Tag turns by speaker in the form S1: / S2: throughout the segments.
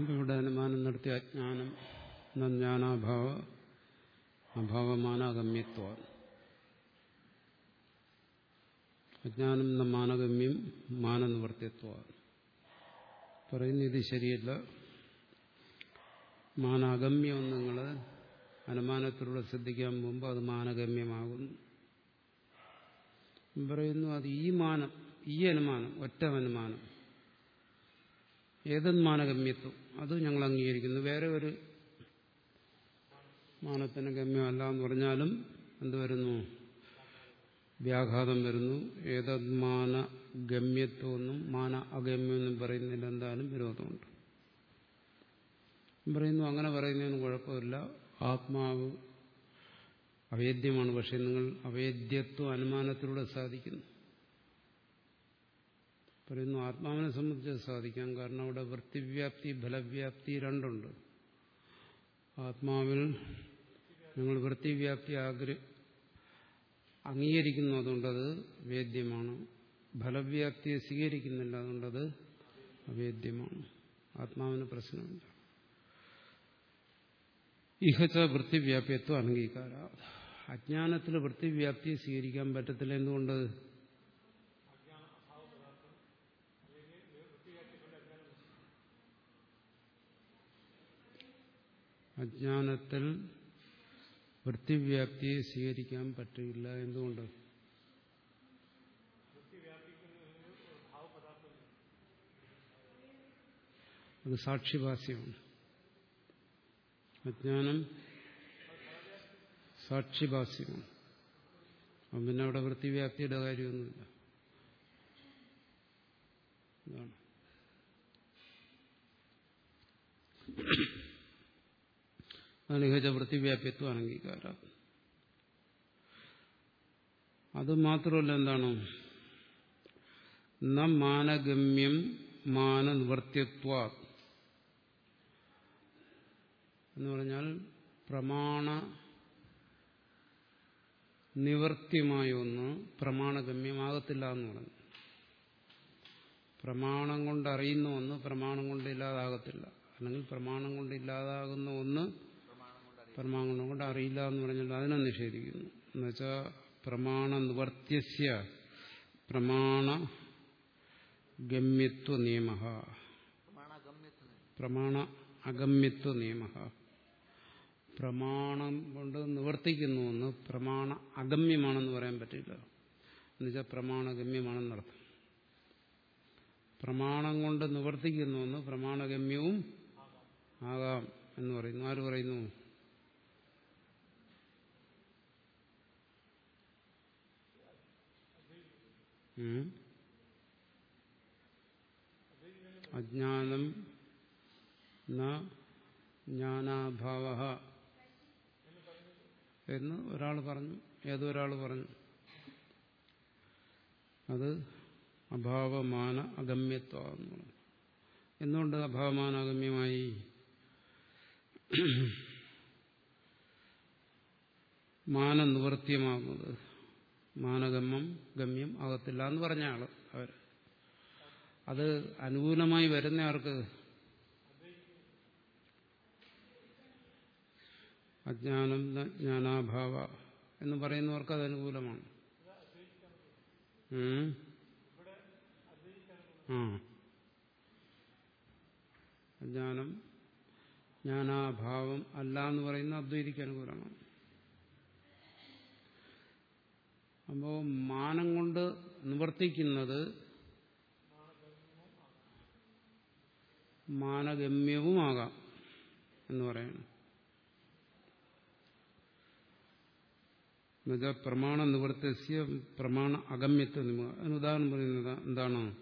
S1: ഇവിടെ അനുമാനം നടത്തിയ അജ്ഞാനം ജ്ഞാനാഭാവ അഭാവമാനാഗമ്യത്വ. അജ്ഞാനം എന്ന മാനഗമ്യം മാനനിവർത്തിത്വ. പറയുന്നു ഇത് ശരിയല്ല. മാനാഗമ്യം നിങ്ങൾ അനുമാനത്തിലൂടെ ശ്രദ്ധിക്കാൻ പോകുമ്പോൾ അത് മാനഗമ്യമാകുന്നു. പറയുന്നു അത് ഈ മാനം ഈ അനുമാനം ഒറ്റ അനുമാനം. ഏതത് മാനഗമ്യത്വം? അത് ഞങ്ങൾ അംഗീകരിക്കുന്നു. വേറെ ഒരു മാനത്തിന് ഗമ്യമല്ല എന്ന് പറഞ്ഞാലും എന്ത് വരുന്നു? വ്യാഘാതം വരുന്നു. ഏതത് മാന ഗമ്യത്വമെന്നും മാന അഗമ്യമെന്നും പറയുന്നതിൽ എന്തായാലും വിരോധമുണ്ട്. പറയുന്നു അങ്ങനെ പറയുന്നതിന് കുഴപ്പമില്ല. ആത്മാവ് അവേദ്യമാണ്. പക്ഷെ നിങ്ങൾ അവേദ്യത്വം അനുമാനത്തിലൂടെ സാധിക്കുന്നു. പറയുന്നു ആത്മാവിനെ സംബന്ധിച്ച് സാധിക്കാം. കാരണം അവിടെ വൃത്തിവ്യാപ്തി ഫലവ്യാപ്തി രണ്ടുണ്ട്. ആത്മാവിൽ നിങ്ങൾ വൃത്തിവ്യാപ്തി ആഗ്ര അംഗീകരിക്കുന്നു അതുകൊണ്ടത് വേദ്യമാണ് ഫലവ്യാപ്തിയെ സ്വീകരിക്കുന്നില്ല അതുകൊണ്ടത് അവേദ്യമാണ്. ആത്മാവിന് പ്രശ്നമില്ല. ഇഹച്ച വൃത്തിവ്യാപ്യത്വം അംഗീകാര അജ്ഞാനത്തിൽ വൃത്തിവ്യാപ്തിയെ സ്വീകരിക്കാൻ പറ്റത്തില്ല. എന്തുകൊണ്ട്? അജ്ഞാനത്തിൽ വൃത്തിവ്യാപ്തിയെ സ്വീകരിക്കാൻ പറ്റില്ല എന്തുകൊണ്ട്? അത് സാക്ഷിഭാസ്യമാണ്. അജ്ഞാനം സാക്ഷിഭാസ്യമാണ്. അപ്പം പിന്നെ അവിടെ വൃത്തിവ്യാപ്തിയുടെ കാര്യമൊന്നുമില്ല. അതാണ്. അനിഹജ വൃത്തിവ്യാപ്യത്വം അനംഗീകാര. അത് മാത്രമല്ല എന്താണ്? ന മാനഗമ്യം മാനനിവർത്തിത്വ. എന്ന് പറഞ്ഞാൽ പ്രമാണ നിവർത്തിയമായ ഒന്ന് പ്രമാണഗമ്യമാകത്തില്ല എന്ന് പറഞ്ഞു. പ്രമാണം കൊണ്ട് അറിയുന്ന ഒന്ന് പ്രമാണം കൊണ്ട് ഇല്ലാതാകത്തില്ല. അല്ലെങ്കിൽ പ്രമാണം കൊണ്ട് ഇല്ലാതാകുന്ന ഒന്ന് പ്രമാണം കൊണ്ട് അറിയില്ല എന്ന് പറഞ്ഞാൽ അതിനെ നിഷേധിക്കുന്നു. എന്നുവെച്ചാൽ പ്രമാണ നിവർത്തിയ പ്രമാണ ഗമ്യത്വ നിയമ പ്രമാണ അഗമ്യത്വ നിയമ പ്രമാണം കൊണ്ട് നിവർത്തിക്കുന്നു എന്ന് പ്രമാണ അഗമ്യമാണെന്ന് പറയാൻ പറ്റില്ല. എന്നുവെച്ചാൽ പ്രമാണഗമ്യമാണെന്നർത്ഥം പ്രമാണം കൊണ്ട് നിവർത്തിക്കുന്നു എന്ന് പ്രമാണഗമ്യവും ആകാം എന്ന് പറയുന്നു. ആര് പറയുന്നു? അജ്ഞാനം ജ്ഞാനാഭാവ എന്ന് ഒരാൾ പറഞ്ഞു ഏതൊരാൾ പറഞ്ഞു? അത് അഭാവമാന അഗമ്യത്വ എന്ന് എന്തുകൊണ്ട് അഭാവമാന അഗമ്യമായി? മാനനിവർത്തിയമാകുന്നത് മാനഗമ്യം ഗമ്യം ആകത്തില്ല എന്ന് പറഞ്ഞ ആൾ അവർ അത് അനുകൂലമായി വരുന്ന ആർക്ക്? അജ്ഞാനം ജ്ഞാനാഭാവ എന്ന് പറയുന്നവർക്ക് അത് അനുകൂലമാണ്. ആ. അജ്ഞാനം ജ്ഞാനാഭാവം അല്ല എന്ന് പറയുന്ന അദ്വൈതിക്ക് അനുകൂലമാണ്. അപ്പോ മാനം കൊണ്ട് നിവർത്തിക്കുന്നത് മാനഗമ്യവുമാകാം എന്ന് പറയുന്നു. എന്നുവെച്ചാൽ പ്രമാണ നിവർത്തിയ പ്രമാണ അഗമ്യത്വ അതിന് ഉദാഹരണം പറയുന്നത് എന്താണ്?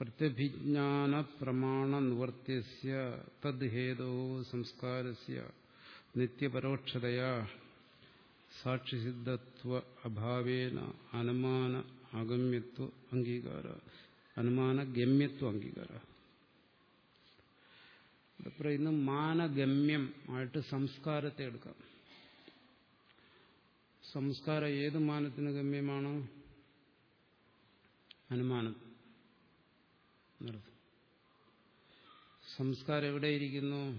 S1: പ്രത്യഭിജ്ഞാന പ്രമാണ നിവർത്തസ്യ തദ്ഹേതോ സംസ്കാരസ്യ നിത്യപരോക്ഷതയാ സാക്ഷിസിദ്ധത്വ അഭാവേന അനുമാന അഗമ്യത്വ അംഗീകാര അനുമാന ഗമ്യത്വ അംഗീകാര. ഇവിടെ പറയുന്ന മാനഗമ്യം ആയിട്ട് സംസ്കാരത്തെ എടുക്കാം. സംസ്കാരം ഏത് മാനത്തിന് ഗമ്യമാണ്? അനുമാനം. സംസ്കാരം എവിടെയിരിക്കുന്നു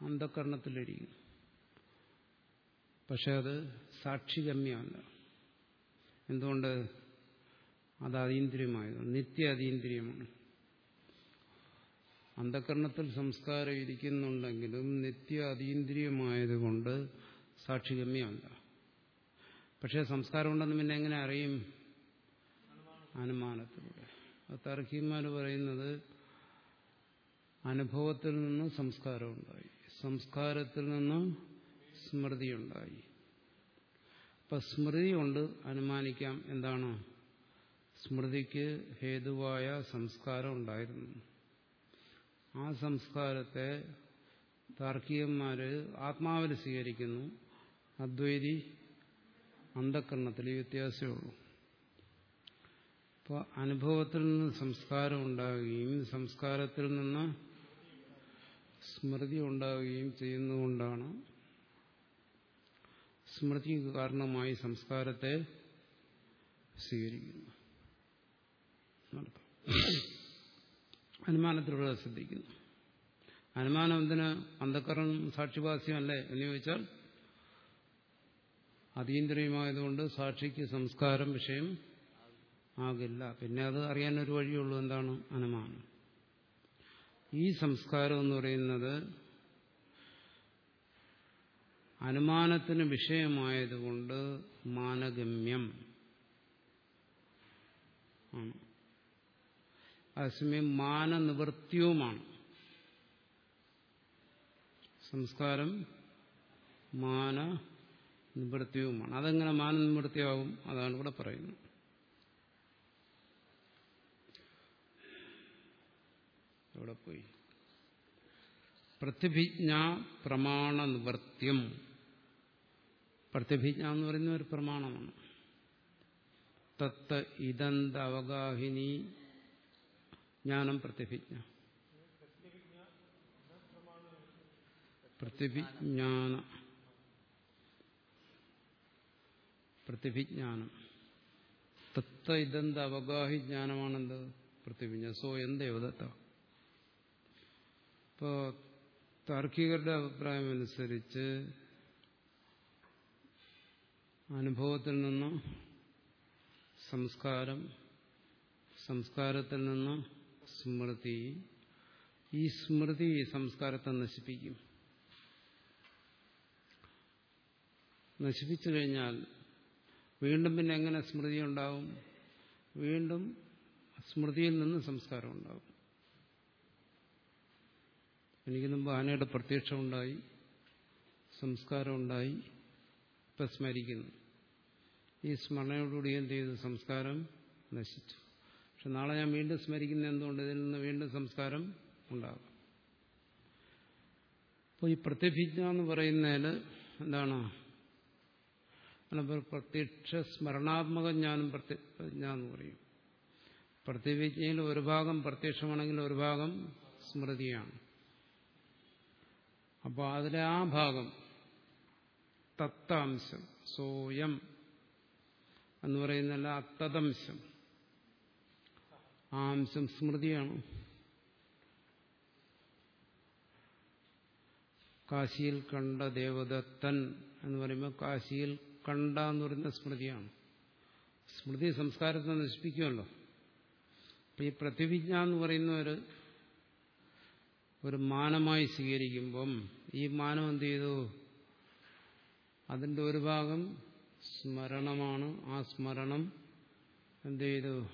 S1: അന്ധകരണത്തിലിരിക്കുന്നു. പക്ഷെ അത് സാക്ഷിഗമ്യമല്ല എന്തുകൊണ്ട്? അത് അതീന്ദ്രിയമായത് നിത്യ അതീന്ദ്രിയമാണ് അന്ധകരണത്തിൽ സംസ്കാരം ഇരിക്കുന്നുണ്ടെങ്കിലും നിത്യ അതീന്ദ്രിയമായതുകൊണ്ട് സാക്ഷിഗമ്യമല്ല പക്ഷേ സംസ്കാരം ഉണ്ടെന്ന് പിന്നെ എങ്ങനെ അറിയും? അനുമാനത്തിലൂടെ. തർക്കിമാർ പറയുന്നത് അനുഭവത്തിൽ നിന്ന് സംസ്കാരം ഉണ്ടായി. സംസ്കാരത്തിൽ നിന്ന് സ്മൃതി ഉണ്ടായി അപ്പൊ സ്മൃതി കൊണ്ട് അനുമാനിക്കാം എന്താണ്? സ്മൃതിക്ക് ഹേതുവായ സംസ്കാരം ഉണ്ടായിരുന്നു. ആ സംസ്കാരത്തെ താർക്കികന്മാര് ആത്മാവിൽ സ്വീകരിക്കുന്നു. അദ്വൈതി അന്ധക്കരണത്തിൽ ഈ വ്യത്യാസമേ ഉള്ളൂ. അപ്പോൾ അനുഭവത്തിൽ നിന്ന് സംസ്കാരം ഉണ്ടാകുകയും സംസ്കാരത്തിൽ നിന്ന് സ്മൃതി ഉണ്ടാവുകയും ചെയ്യുന്നതുകൊണ്ടാണ് സ്മൃതിക്ക് കാരണമായി സംസ്കാരത്തെ സ്വീകരിക്കുന്നു. അനുമാനത്തിലൂടെ ശ്രദ്ധിക്കുന്നു. അനുമാനം എന്തിന് അന്ധക്കരണം സാക്ഷിവാസ്യമല്ലേ എന്ന് ചോദിച്ചാൽ അതീന്ദ്രിയമായതുകൊണ്ട് സാക്ഷിക്ക് സംസ്കാരം വിഷയം ആകില്ല. പിന്നെ അത് അറിയാൻ ഒരു വഴിയുള്ളൂ എന്താണ് അനുമാനം. ഈ സംസ്കാരം എന്ന് പറയുന്നത് അനുമാനത്തിന് വിഷയമായതുകൊണ്ട് മാനഗമ്യം. ആണ് അതേസമയം മാനനിവൃത്തിയുമാണ്. സംസ്കാരം മാന നിവൃത്തിയുമാണ് അതെങ്ങനെ മാനനിവൃത്തിയാവും അതാണ് ഇവിടെ പറയുന്നത്. എവിടെ പോയി? പ്രമാണ നിവർത്തിയം പ്രതിഭിജ്ഞ എന്ന് പറയുന്ന ഒരു പ്രമാണമാണ്. തത്ത് ഇതന്ത അവഗാഹിനി ജ്ഞാനം പ്രത്യഭിജ്ഞ പ്രത്യഭിജ്ഞാന പ്രത്യഭിജ്ഞാനം തത്ത ഇതെന്ത് അവഗാഹി ജ്ഞാനമാണെന്ത്? പ്രത്യഭിജ്ഞ സോ എന്തേവദത്ത ഇപ്പോ താർക്കികരുടെ അഭിപ്രായം അനുസരിച്ച് അനുഭവത്തിൽ നിന്ന് സംസ്കാരം സംസ്കാരത്തിൽ നിന്ന് സ്മൃതി ഈ സ്മൃതി സംസ്കാരത്തെ നശിപ്പിക്കും. നശിപ്പിച്ചു കഴിഞ്ഞാൽ വീണ്ടും പിന്നെ എങ്ങനെ സ്മൃതി ഉണ്ടാവും? വീണ്ടും സ്മൃതിയിൽ നിന്ന് സംസ്കാരം ഉണ്ടാവും. എനിക്ക് മുമ്പ് ആനയുടെ പ്രത്യക്ഷമുണ്ടായി സംസ്കാരമുണ്ടായി ഇപ്പം സ്മരിക്കുന്നു ഈ സ്മരണയോടുകൂടി എന്ത് ചെയ്തു? സംസ്കാരം നശിച്ചു. പക്ഷെ നാളെ ഞാൻ വീണ്ടും സ്മരിക്കുന്ന എന്തുകൊണ്ട്? ഇതിൽ നിന്ന് വീണ്ടും സംസ്കാരം ഉണ്ടാകും. അപ്പോൾ ഈ പ്രത്യഭിജ്ഞ എന്ന് പറയുന്നതിൽ എന്താണ്? പ്രത്യക്ഷ സ്മരണാത്മക ജ്ഞാനം പ്രത്യജ്ഞ എന്ന് പറയും. പ്രത്യവിജ്ഞയിൽ ഒരു ഭാഗം പ്രത്യക്ഷമാണെങ്കിൽ ഒരു ഭാഗം സ്മൃതിയാണ്. അപ്പോൾ അതിലെ ആ ഭാഗം തത്താംശം സോയം എന്ന് പറയുന്നല്ല അത്തദംശം ആ അംശം സ്മൃതിയാണ്. കാശിയിൽ കണ്ട ദേവദത്തൻ എന്ന് പറയുമ്പോൾ കാശിയിൽ കണ്ട എന്ന് പറയുന്ന സ്മൃതിയാണ്. സ്മൃതി സംസ്കാരത്തെ നശിപ്പിക്കുമല്ലോ. ഈ പ്രതിവിജ്ഞ എന്ന് പറയുന്ന ഒരു ഒരു മാനമായി സ്വീകരിക്കുമ്പം ഈ മാനം എന്ത് ചെയ്തു? അതിന്റെ ഒരു ഭാഗം സ്മരണമാണ്. ആ സ്മരണം എന്ത് ചെയ്തു?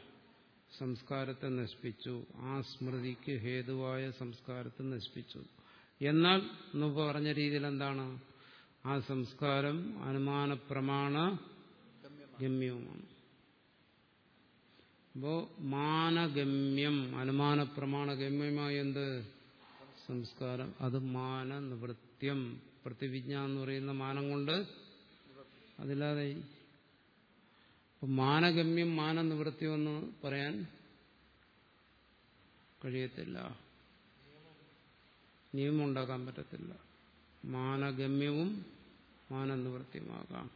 S1: സംസ്കാരത്തെ നശിപ്പിച്ചു. ആ സ്മൃതിക്ക് ഹേതുവായ സംസ്കാരത്തെ നശിപ്പിച്ചു. എന്നാൽ മുമ്പ് പറഞ്ഞ രീതിയിൽ എന്താണ്? ആ സംസ്കാരം അനുമാന പ്രമാണ ഗമ്യവുമാണ്. അപ്പോ മാനഗമ്യം അനുമാന പ്രമാണഗമ്യമായ എന്ത്? സംസ്കാരം. അത് മാന നിവൃത്യം പ്രതിവിജ്ഞ എന്ന് പറയുന്ന മാനം കൊണ്ട് അതില്ലാതെ മാനഗമ്യം മാനനിവൃത്തിയോ എന്ന് പറയാൻ കഴിയത്തില്ല. നിയമം ഉണ്ടാക്കാൻ പറ്റത്തില്ല. മാനഗമ്യവും മാനനിവൃത്തിയുമാകാം.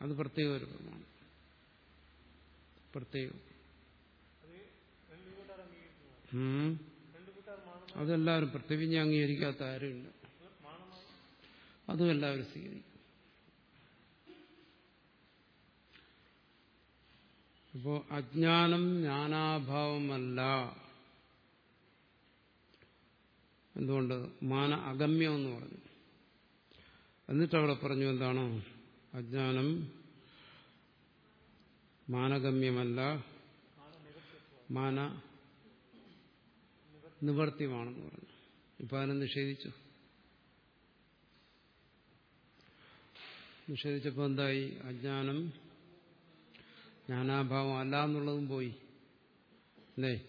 S1: അത് പ്രത്യേക ഒരു പ്രമാണം. പ്രത്യേകം. അതെല്ലാവരും പ്രത്യവിജ്ഞ അംഗീകരിക്കാത്ത ആരുമില്ല. അതും എല്ലാവരും സ്വീകരിക്കും. അപ്പോ അജ്ഞാനം ജ്ഞാനാഭാവമല്ല. എന്തുകൊണ്ട്? മാന അഗമ്യം എന്ന് പറഞ്ഞു. എന്നിട്ട് അവിടെ പറഞ്ഞു എന്താണ്? അജ്ഞാനം മാനഗമ്യമല്ല. മാന നിവർത്തിയമാണെന്ന് പറഞ്ഞു. ഇപ്പൊ അതിനെ നിഷേധിച്ചു. നിഷേധിച്ചപ്പോൾ എന്തായി? അജ്ഞാനം ജ്ഞാനാഭാവം അല്ല എന്നുള്ളതും പോയി. അല്ലേ?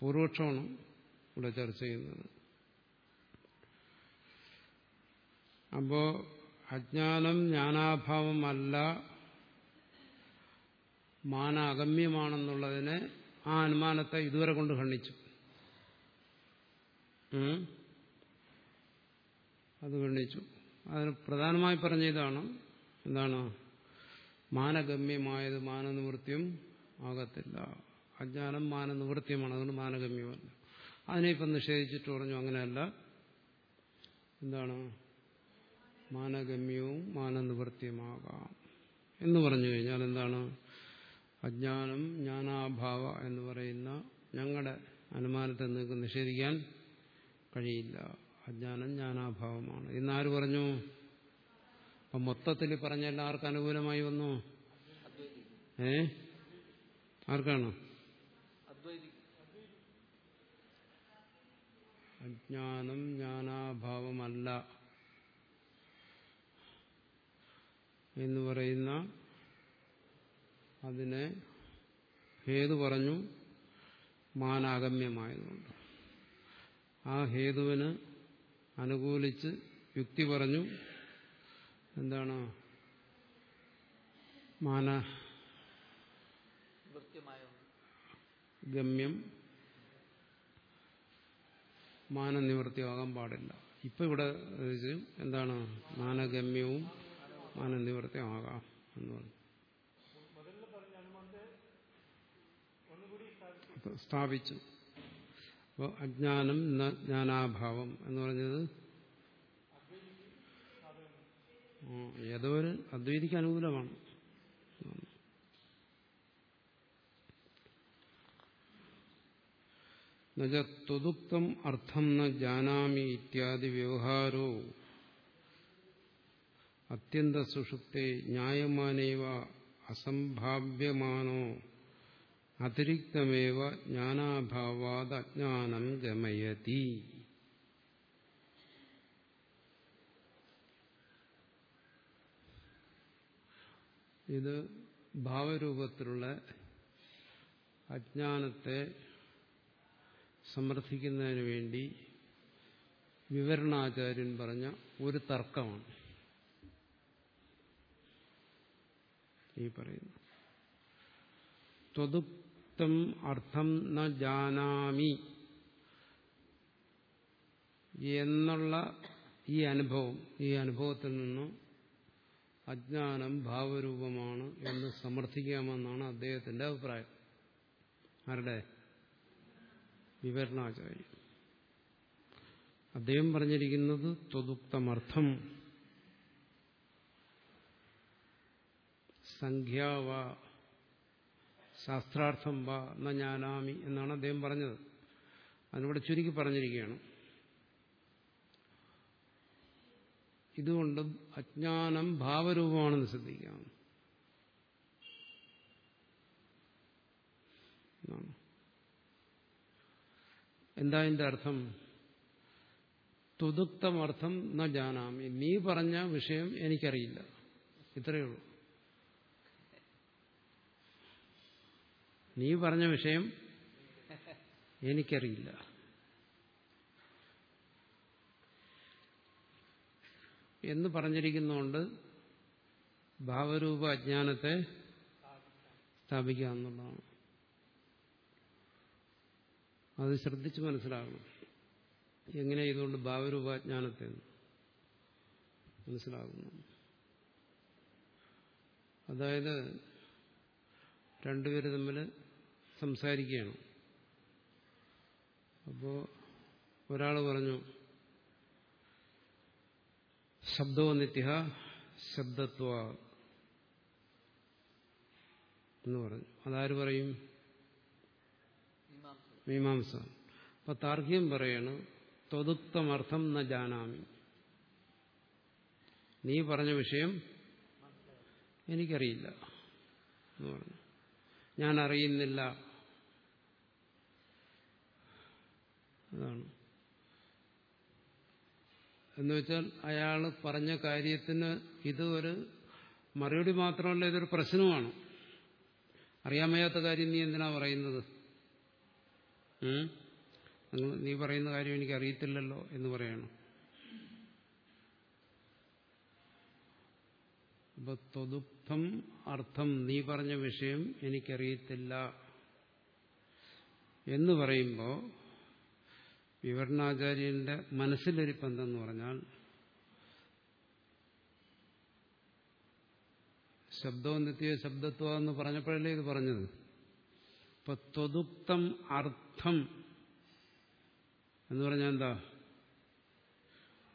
S1: പൂർവക്ഷമാണ് ഇവിടെ ചർച്ച ചെയ്യുന്നത്. അപ്പോ അജ്ഞാനം ജ്ഞാനാഭാവമല്ല മാന അഗമ്യമാണെന്നുള്ളതിനെ ആ അനുമാനത്തെ ഇതുവരെ കൊണ്ട് ഖണ്ഡിച്ചു? അത് ഖണ്ഡിച്ചു. അതിന് പ്രധാനമായി പറഞ്ഞ ഇതാണ് എന്താണ്? മാനഗമ്യമായത് മാനനിവൃത്തിയും ആകത്തില്ല. അജ്ഞാനം മാനനിവൃത്തിയുമാണ്. അതുകൊണ്ട് മാനഗമ്യമല്ല. അതിനെ ഇപ്പം നിഷേധിച്ചിട്ട് പറഞ്ഞു അങ്ങനെയല്ല. എന്താണ്? മാനഗമ്യവും മാനനിവൃത്തിയുമാകാം. എന്ന് പറഞ്ഞു കഴിഞ്ഞാൽ എന്താണ്? അജ്ഞാനം ജ്ഞാനാഭാവ എന്ന് പറയുന്ന ഞങ്ങളുടെ അനുമാനത്തെ നിങ്ങൾക്ക് നിഷേധിക്കാൻ കഴിയില്ല. അജ്ഞാനം ജ്ഞാനാഭാവമാണ്. ഇന്നാര് പറഞ്ഞു? അപ്പം മൊത്തത്തിൽ പറഞ്ഞ എല്ലാവർക്കും അനുകൂലമായി വന്നു. ഏ? ആർക്കാണ്? അജ്ഞാനം ജ്ഞാനാഭാവമല്ല എന്ന് പറയുന്ന അതിനെ ഹേതു പറഞ്ഞു മാനാഗമ്യമായതുകൊണ്ട്. ആ ഹേതുവിന് അനുകൂലിച്ച് യുക്തി പറഞ്ഞു എന്താണ്? മാന ഗമ്യം മാനനിവൃത്തിയാകാൻ പാടില്ല. ഇപ്പൊ ഇവിടെ എന്താണ്? മാനഗമ്യവും മാനനിവൃത്തിയാകാം എന്ന് പറഞ്ഞു അപ്പൊ സ്ഥാപിച്ചു. അപ്പോൾ അജ്ഞാനം ന ജ്ഞാനാഭാവം എന്ന് പറഞ്ഞത് ഏതോ ഒരു അദ്വൈതിക്ക് അനുകൂലമാണ്. ത്വതുക്തം അർത്ഥം ന ജാനാമി ഇത്യാദി വ്യവഹാരോ അത്യന്ത സുഷുപ്തെ ന്യായമാനേവ അസംഭാവ്യമാനോ അതിരിക്തമേവ ജ്ഞാനാഭാവാത് അജ്ഞാനം ഗമയതി. ഇത് ഭാവരൂപത്തിലുള്ള അജ്ഞാനത്തെ സമർത്ഥിക്കുന്നതിന് വേണ്ടി വിവരണാചാര്യൻ പറഞ്ഞ ഒരു തർക്കമാണ് ഈ പറയുന്നത്. ത്വതുക്തം അർത്ഥം ന ജാനാമി എന്നുള്ള ഈ അനുഭവം ഈ അനുഭവത്തിൽ നിന്നും അജ്ഞാനം ഭാവരൂപമാണ് എന്ന് സമർത്ഥിക്കാമെന്നാണ് അദ്ദേഹത്തിന്റെ അഭിപ്രായം. ആരുടെ? വിവരണാചാര്യ. അദ്ദേഹം പറഞ്ഞിരിക്കുന്നത് ത്വതുക്തമർത്ഥം സംഖ്യാവ ശാസ്ത്രാർത്ഥം വ എന്ന ഞാനാമി എന്നാണ് അദ്ദേഹം പറഞ്ഞത്. അതിനോട് ചുരുക്കി പറഞ്ഞിരിക്കുകയാണ്. ഇതുകൊണ്ട് അജ്ഞാനം ഭാവരൂപമാണെന്ന് ശ്രദ്ധിക്കാം. എന്താ എന്റെ അർത്ഥം? തുതുക്തമർത്ഥം ന ജാനാമി നീ പറഞ്ഞ വിഷയം എനിക്കറിയില്ല. ഇത്രയേ ഉള്ളൂ. നീ പറഞ്ഞ വിഷയം എനിക്കറിയില്ല. എന്ന് പറഞ്ഞിരിക്കുന്നതുകൊണ്ട് ഭാവരൂപ അജ്ഞാനത്തെ സ്ഥാപിക്കുക എന്നുള്ളതാണ് അത് ശ്രദ്ധിച്ച് മനസ്സിലാകണം. എങ്ങനെ ഇതുകൊണ്ട് ഭാവരൂപാജ്ഞാനത്തെ മനസ്സിലാകുന്നു. അതായത് രണ്ടുപേര് തമ്മിൽ സംസാരിക്കുകയാണ്. അപ്പോൾ ഒരാൾ പറഞ്ഞു ശബ്ദോ നിത്യ ശബ്ദത്വ എന്ന് പറഞ്ഞു. അതാര് പറയും?
S2: മീമാംസ.
S1: അപ്പൊ താർക്കികം പറയാണ് ത്വതുക്തമർത്ഥം ന ജാനാമി. നീ പറഞ്ഞ വിഷയം എനിക്കറിയില്ല എന്ന് പറഞ്ഞു. ഞാൻ അറിയുന്നില്ല അതാണ്. എന്ന് വെച്ചാൽ അയാൾ പറഞ്ഞ കാര്യത്തിന് ഇത് ഒരു മറുപടി മാത്രമല്ല ഇതൊരു പ്രശ്നമാണ്. അറിയാൻ വയ്യാത്ത കാര്യം നീ എന്തിനാ പറയുന്നത്? നീ പറയുന്ന കാര്യം എനിക്ക് അറിയത്തില്ലല്ലോ എന്ന് പറയണം. അപ്പൊ തൊതുപ്തം അർത്ഥം നീ പറഞ്ഞ വിഷയം എനിക്കറിയത്തില്ല എന്ന് പറയുമ്പോൾ വിവരണാചാര്യന്റെ മനസ്സിലിരിപ്പെന്തെന്ന് പറഞ്ഞാൽ ശബ്ദവും നിത്യ ശബ്ദത്വ എന്ന് പറഞ്ഞപ്പോഴല്ലേ ഇത് പറഞ്ഞത്? ഇപ്പൊ ത്വതുക്തം അർത്ഥം എന്ന് പറഞ്ഞാൽ എന്താ?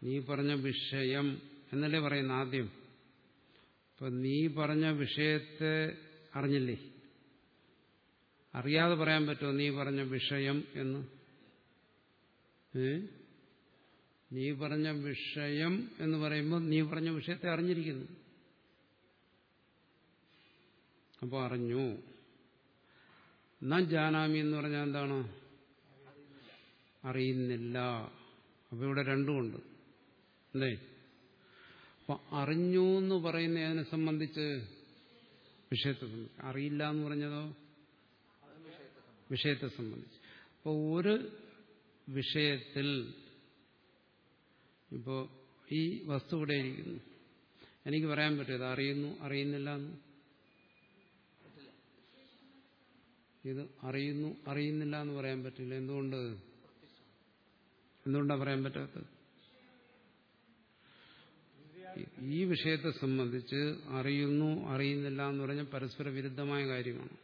S1: നീ പറഞ്ഞ വിഷയം എന്നല്ലേ പറയുന്ന ആദ്യം? ഇപ്പൊ നീ പറഞ്ഞ വിഷയത്തെ അറിഞ്ഞില്ലേ? അറിയാതെ പറയാൻ പറ്റുമോ നീ പറഞ്ഞ വിഷയം എന്ന്? നീ പറഞ്ഞ വിഷയം എന്ന് പറയുമ്പോൾ നീ പറഞ്ഞ വിഷയത്തെ അറിഞ്ഞിരിക്കുന്നു. അപ്പോൾ അറിഞ്ഞു. ന ജാനാമി എന്ന് പറഞ്ഞാൽ എന്താണ്? അറിയുന്നില്ല. അപ്പൊ ഇവിടെ രണ്ടുമുണ്ട് അല്ലേ? അപ്പൊ അറിഞ്ഞു എന്ന് പറയുന്നതിനെ സംബന്ധിച്ച് വിഷയത്തെ സംബന്ധിച്ച്. അറിയില്ല എന്ന് പറഞ്ഞതോ? വിഷയത്തെ സംബന്ധിച്ച്. അപ്പോൾ ഒരു വിഷയത്തിൽ ഇപ്പോ ഈ വസ്തു ഇവിടെ ഇരിക്കുന്നു. എനിക്ക് പറയാൻ പറ്റും ഇത് അറിയുന്നു അറിയുന്നില്ല എന്ന്. ഇത് അറിയുന്നു അറിയുന്നില്ല എന്ന് പറയാൻ പറ്റില്ല. എന്തുകൊണ്ട്? എന്തുകൊണ്ടാണ് പറയാൻ പറ്റാത്തത്? ഈ വിഷയത്തെ സംബന്ധിച്ച് അറിയുന്നു അറിയുന്നില്ല എന്ന് പറഞ്ഞാൽ പരസ്പര വിരുദ്ധമായ കാര്യമാണ്.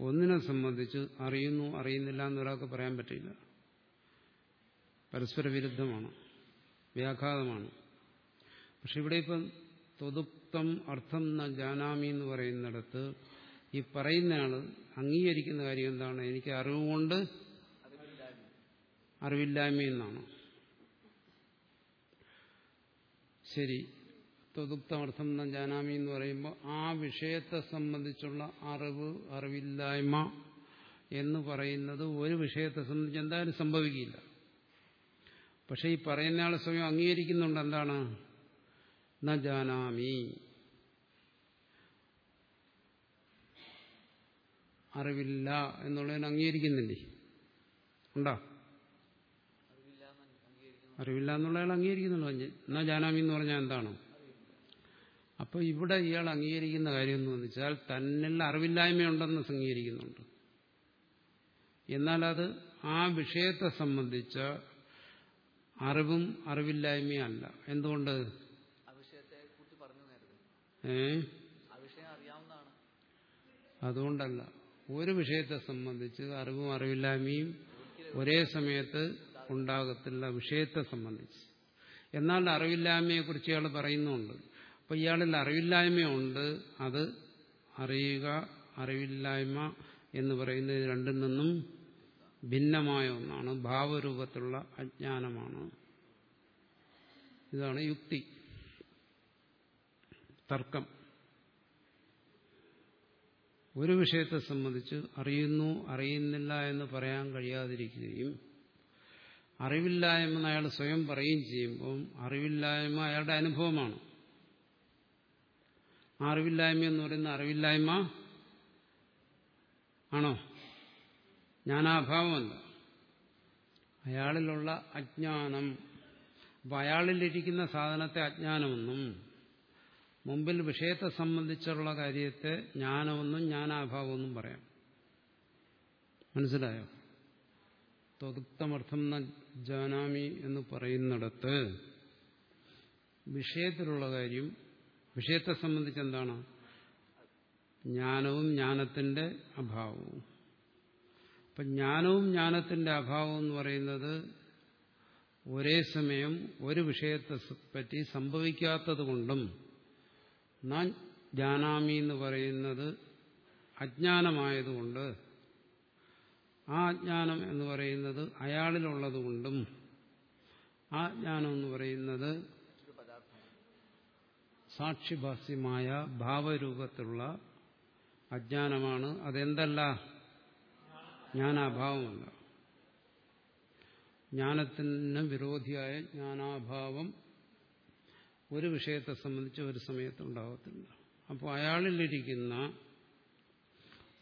S1: ഒന്നിനെ സംബന്ധിച്ച് അറിയുന്നു അറിയുന്നില്ല എന്നൊരാൾക്ക് പറയാൻ പറ്റില്ല. പരസ്പര വിരുദ്ധമാണ് വ്യാഘാതമാണ്. പക്ഷെ ഇവിടെ ഇപ്പം തൊതുപ്തം അർത്ഥം ന ജാനാമി എന്ന് പറയുന്നിടത്ത് ഈ പറയുന്നയാൾ അംഗീകരിക്കുന്ന കാര്യം എന്താണ്? എനിക്ക് അറിവുകൊണ്ട് അറിവില്ലായ്മ എന്നാണ്. ശരി. തൊതുക്തമർത്ഥം ന ജാനാമി എന്ന് പറയുമ്പോൾ ആ വിഷയത്തെ സംബന്ധിച്ചുള്ള അറിവ് അറിവില്ലായ്മ എന്ന് പറയുന്നത് ഒരു വിഷയത്തെ സംബന്ധിച്ച് എന്തായാലും സംഭവിക്കില്ല. പക്ഷെ ഈ പറയുന്നയാൾ സ്വയം അംഗീകരിക്കുന്നുണ്ട്. എന്താണ്? ന ജാനാമി. അറിവില്ല എന്നുള്ളതിന് അംഗീകരിക്കുന്നില്ലേ? ഉണ്ടോ?
S2: അറിവില്ല എന്ന് അംഗീകരിക്കുന്നു
S1: അറിവില്ല എന്നുള്ളയാൾ അംഗീകരിക്കുന്നുള്ളൂ എന്നാ ജാനാമി എന്ന് പറഞ്ഞാൽ എന്താണ്? അപ്പൊ ഇവിടെ ഇയാൾ അംഗീകരിക്കുന്ന കാര്യം എന്ന് വെച്ചാൽ തന്നിൽ അറിവില്ലായ്മയുണ്ടെന്ന് അംഗീകരിക്കുന്നുണ്ട്. എന്നാൽ അത് ആ വിഷയത്തെ സംബന്ധിച്ച അറിവും അറിവില്ലായ്മയും അല്ല എന്തുകൊണ്ട് ഏ? അതുകൊണ്ടല്ല. ഒരു വിഷയത്തെ സംബന്ധിച്ച് അറിവും അറിവില്ലായ്മയും ഒരേ സമയത്ത് ഉണ്ടാകത്തില്ല വിഷയത്തെ സംബന്ധിച്ച്. എന്നാൽ അറിവില്ലായ്മയെക്കുറിച്ച് ഇയാൾ പറയുന്നുണ്ട്. അപ്പൊ ഇയാളിൽ അറിവില്ലായ്മയുണ്ട്. അത് അറിയുക അറിവില്ലായ്മ എന്ന് പറയുന്നത് രണ്ടിൽ നിന്നും ഭിന്നമായ ഒന്നാണ്. ഭാവരൂപത്തിലുള്ള അജ്ഞാനമാണ്. ഇതാണ് യുക്തി. തർക്കം. ഒരു വിഷയത്തെ സംബന്ധിച്ച് അറിയുന്നു അറിയുന്നില്ല എന്ന് പറയാൻ കഴിയാതിരിക്കുകയും അറിവില്ലായ്മ അയാൾ സ്വയം പറയുകയും ചെയ്യുമ്പോൾ അറിവില്ലായ്മ അയാളുടെ അനുഭവമാണ്. അറിവില്ലായ്മ എന്ന് പറയുന്ന അറിവില്ലായ്മ ആണോ? ജ്ഞാനാഭാവമല്ല അയാളിലുള്ള അജ്ഞാനം. അപ്പം അയാളിലിരിക്കുന്ന സാധനത്തെ അജ്ഞാനമെന്നും മുമ്പിൽ വിഷയത്തെ സംബന്ധിച്ചുള്ള കാര്യത്തെ ജ്ഞാനമെന്നും ജ്ഞാനാഭാവമെന്നും പറയാം. മനസ്സിലായോ? ത്വതുക്തമർത്ഥം ജാനാമി എന്ന് പറയുന്നിടത്ത് വിഷയത്തിലുള്ള കാര്യം വിഷയത്തെ സംബന്ധിച്ച് എന്താണ്? ജ്ഞാനവും ജ്ഞാനത്തിന്റെ അഭാവവും. അപ്പം ജ്ഞാനവും ജ്ഞാനത്തിന്റെ അഭാവം എന്ന് പറയുന്നത് ഒരേ സമയം ഒരു വിഷയത്തെ പറ്റി സംഭവിക്കാത്തത് കൊണ്ടും നാൻ ജാനാമി എന്ന് പറയുന്നത് അജ്ഞാനമായതുകൊണ്ട് ആ അജ്ഞാനം എന്ന് പറയുന്നത് അയാളിലുള്ളതുകൊണ്ടും ആ ജ്ഞാനം എന്ന് പറയുന്നത് സാക്ഷിഭാസ്യമായ ഭാവരൂപത്തിലുള്ള അജ്ഞാനമാണ് അതെന്തല്ല? ജ്ഞാനാഭാവമല്ല. ജ്ഞാനത്തിന് വിരോധിയായ ജ്ഞാനാഭാവം ഒരു വിഷയത്തെ സംബന്ധിച്ച് ഒരു സമയത്ത് ഉണ്ടാകത്തില്ല അപ്പോൾ അയാളിലിരിക്കുന്ന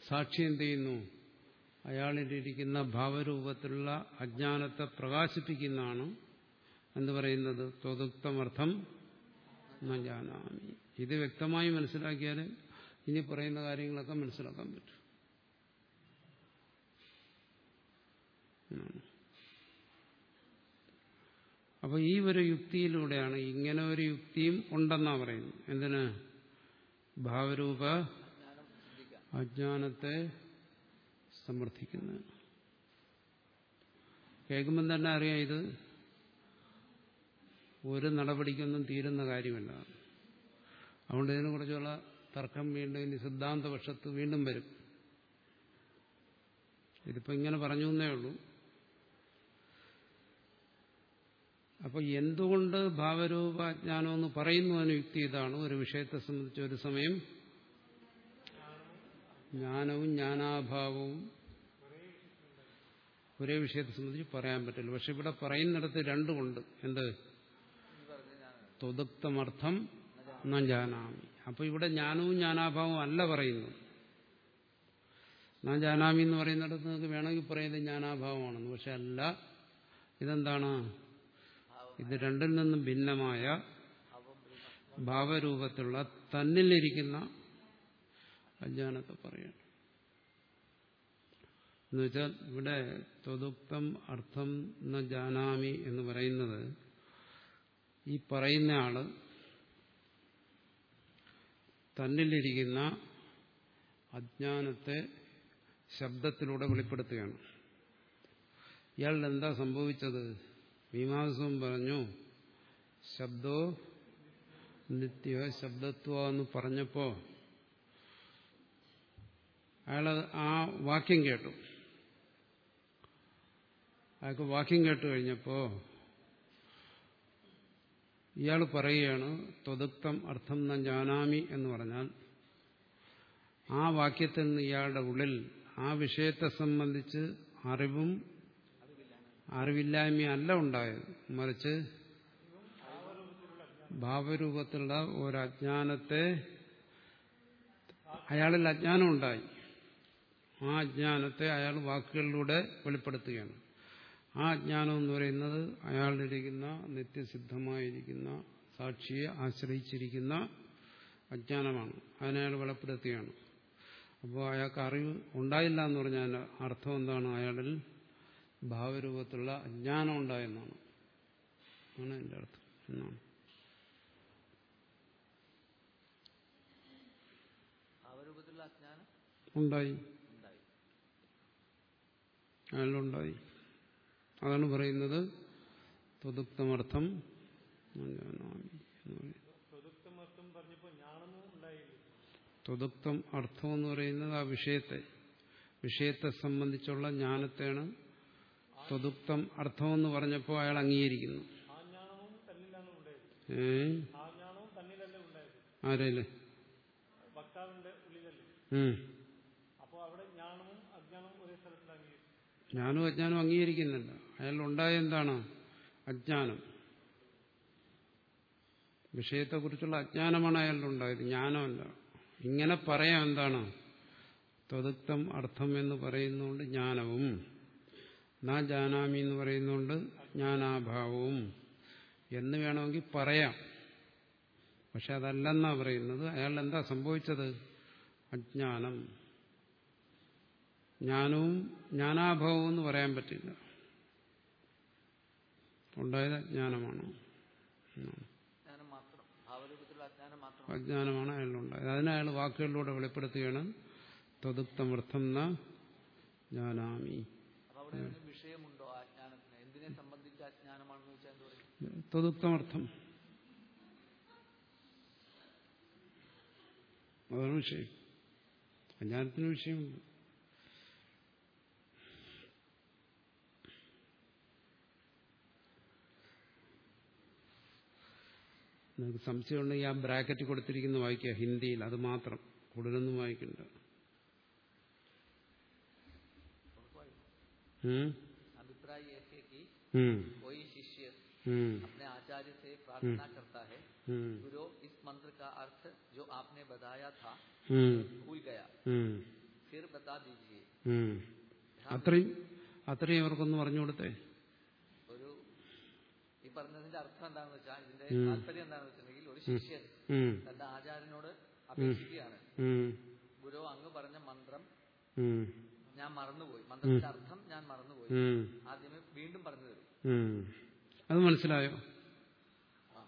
S1: സാക്ഷി എന്ത് ചെയ്യുന്നു? അയാളിലിരിക്കുന്ന ഭാവരൂപത്തിലുള്ള അജ്ഞാനത്തെ പ്രകാശിപ്പിക്കുന്നതാണ് എന്ന് പറയുന്നത്? ത്വതുക്തമർത്ഥം ജാനാമി ഇത് വ്യക്തമായി മനസ്സിലാക്കിയാൽ ഇനി പറയുന്ന കാര്യങ്ങളൊക്കെ മനസ്സിലാക്കാൻ പറ്റും. അപ്പൊ ഈ ഒരു യുക്തിയിലൂടെയാണ് ഇങ്ങനെ ഒരു യുക്തിയും ഉണ്ടെന്നാ പറയുന്നത്. എന്തിന്? ഭാവരൂപ അജ്ഞാനത്തെ സമർത്ഥിക്കുന്നത്. കേൾക്കുമ്പം തന്നെ അറിയാം ഇത് ഒരു നടപടിക്കൊന്നും തീരുന്ന കാര്യമല്ല. അതുകൊണ്ട് ഇതിനെക്കുറിച്ചുള്ള തർക്കം വീണ്ടും ഇനി സിദ്ധാന്തപക്ഷത്ത് വീണ്ടും വരും. ഇതിപ്പോ ഇങ്ങനെ പറഞ്ഞു എന്നേ ഉള്ളൂ. അപ്പൊ എന്തുകൊണ്ട് ഭാവരൂപാജ്ഞാനം എന്ന് പറയുന്നതിന് യുക്തി ഇതാണ്. ഒരു വിഷയത്തെ സംബന്ധിച്ച് ഒരു സമയം ജ്ഞാനവും ജ്ഞാനാഭാവവും ഒരേ വിഷയത്തെ സംബന്ധിച്ച് പറയാൻ പറ്റില്ല. പക്ഷെ ഇവിടെ പറയുന്നിടത്ത് രണ്ടുമുണ്ട് എന്ത്? ത്വതുക്തമർത്ഥം ന ജാനാമി. അപ്പൊ ഇവിടെ ജ്ഞാനവും ജ്ഞാനാഭാവവും അല്ല പറയുന്നു ഞാൻ ജാനാമി എന്ന് പറയുന്നിടത്ത് നിങ്ങൾക്ക് വേണമെങ്കിൽ പറയുന്നത് ജ്ഞാനാഭാവമാണെന്ന്. പക്ഷെ അല്ല ഇതെന്താണ്? ഇത് രണ്ടിൽ നിന്നും ഭിന്നമായ ഭാവരൂപത്തിലുള്ള തന്നിലിരിക്കുന്ന അജ്ഞാനത്തെ പറയണം എന്നുവെച്ചാൽ ഇവിടെ ത്വതുക്തം അർത്ഥം ന ജാനാമി എന്ന് പറയുന്നത് ഈ പറയുന്ന ആൾ തന്നിലിരിക്കുന്ന അജ്ഞാനത്തെ ശബ്ദത്തിലൂടെ വെളിപ്പെടുത്തുകയാണ്. ഇയാളിൽ എന്താ സംഭവിച്ചത്? മീമാസവും പറഞ്ഞു ശബ്ദോ നിത്യ ശബ്ദത്വ എന്ന് പറഞ്ഞപ്പോ അയാൾ ആ വാക്യം കേട്ടു. അയാൾക്ക് വാക്യം കേട്ടു കഴിഞ്ഞപ്പോ ഇയാൾ പറയുകയാണ് ത്വതുക്തം അർത്ഥം ന ജാനാമി എന്ന് പറഞ്ഞാൽ ആ വാക്യത്തിൽ നിന്ന് ഇയാളുടെ ഉള്ളിൽ ആ വിഷയത്തെ സംബന്ധിച്ച് അറിവും അറിവില്ലായ്മ അല്ല ഉണ്ടായത്. മറിച്ച് ഭാവരൂപത്തിലുള്ള ഒരജ്ഞാനത്തെ അയാളിൽ അജ്ഞാനം ഉണ്ടായി. ആ അജ്ഞാനത്തെ അയാൾ വാക്കുകളിലൂടെ വെളിപ്പെടുത്തുകയാണ്. ആ അജ്ഞാനം എന്ന് പറയുന്നത് അയാളിലിരിക്കുന്ന നിത്യസിദ്ധമായിരിക്കുന്ന സാക്ഷിയെ ആശ്രയിച്ചിരിക്കുന്ന അജ്ഞാനമാണ്. അതിനെ അയാൾ വെളിപ്പെടുത്തുകയാണ്. അപ്പോൾ അയാൾക്ക് അറിവ് ഉണ്ടായില്ല എന്ന് പറഞ്ഞാൽ അർത്ഥം എന്താണ്? അയാളിൽ ഭാവരൂപത്തിലുള്ള അജ്ഞാനം ഉണ്ടായെന്നാണ്. ആണ് എന്റെ അർത്ഥം. എന്നാണ്. ഉണ്ടായി. അയാളുണ്ടായി അതാണ് പറയുന്നത് ത്വതുക്തം അർത്ഥം എന്ന് പറയുന്നത് ആ വിഷയത്തെ വിഷയത്തെ സംബന്ധിച്ചുള്ള ജ്ഞാനത്തെയാണ് ത്വതുക്തം അർത്ഥമെന്ന് പറഞ്ഞപ്പോൾ അയാൾ അംഗീകരിക്കുന്നു. ആരല്ലേ ജ്ഞാനവും അജ്ഞാനവും അംഗീകരിക്കുന്നില്ല. അയാൾ ഉണ്ടായ എന്താണ്? അജ്ഞാനം. വിഷയത്തെക്കുറിച്ചുള്ള അജ്ഞാനമാണ് അയാളുണ്ടായത് ജ്ഞാനമല്ല. ഇങ്ങനെ പറയാം എന്താണ്? ത്വതുക്തം അർത്ഥം എന്ന് പറയുന്നുണ്ട് ജ്ഞാനവും. നാ ജാനാമി എന്ന് പറയുന്നുണ്ട് ജ്ഞാനാഭാവവും. എന്ന് വേണമെങ്കിൽ പറയാം. പക്ഷെ അതല്ലെന്നാ പറയുന്നത്? അയാൾ എന്താ സംഭവിച്ചത്? അജ്ഞാനം. ജ്ഞാനവും ജ്ഞാനാഭാവവും എന്ന് പറയാൻ പറ്റില്ല. ഉണ്ടായത് അജ്ഞാനമാണ്. അജ്ഞാനമാണ് അയാളുണ്ടായത് അതിനെ അയാൾ വാക്കുകളിലൂടെ വെളിപ്പെടുത്തുകയാണ്. ന
S2: വെച്ചാൽ എന്ത് പറയും?
S1: ത്വതുക്തമർത്ഥം അതാണ് വിഷയം. അജ്ഞാനത്തിന് വിഷയമുണ്ട്. നിങ്ങൾക്ക് സംശയമുണ്ടെങ്കിൽ ആ ബ്രാക്കറ്റ് കൊടുത്തിരിക്കുന്ന വായിക്കുക ഹിന്ദിയിൽ അത് മാത്രം കൂടുതലൊന്നും വായിക്കണ്ട ഉം?
S2: अभिप्राय ये है कि
S1: ഉം.
S2: कोई शिष्य
S1: ഉം.
S2: अपने आचार्य से प्रार्थना करता है
S1: ഉം.
S2: गुरु इस मंत्र का अर्थ जो आपने बताया था
S1: ഉം.
S2: भूल गया
S1: ഉം.
S2: फिर बता दीजिए
S1: ഉം. അത്രയും അത്രയും അവർക്കൊന്ന് പറഞ്ഞു കൊടുത്തേ
S2: ഒരു ഈ പറഞ്ഞതിന്റെ അർത്ഥം എന്താണെന്ന് വെച്ചാൽ ഇതിന്റെ
S1: ഉം.
S2: താല്പര്യം എന്താണെന്ന് വെച്ചിട്ടുണ്ടെങ്കിൽ ഒരു ശിഷ്യൻ
S1: ഉം.
S2: തന്റെ ആചാര്യനോട് അപേക്ഷിക്കുകയാണ്
S1: ഉം.
S2: ഗുരു അങ്ങ് പറഞ്ഞ മന്ത്രം
S1: ഉം.
S2: ഞാൻ മറന്നുപോയി മന്ത്രത്തിന്റെ അർത്ഥം ഞാൻ മറന്നുപോയി
S1: ഉം.
S2: ആദ്യമേ വീണ്ടും പറഞ്ഞു തരും
S1: ഉം. അത് മനസ്സിലായോ
S2: ആ.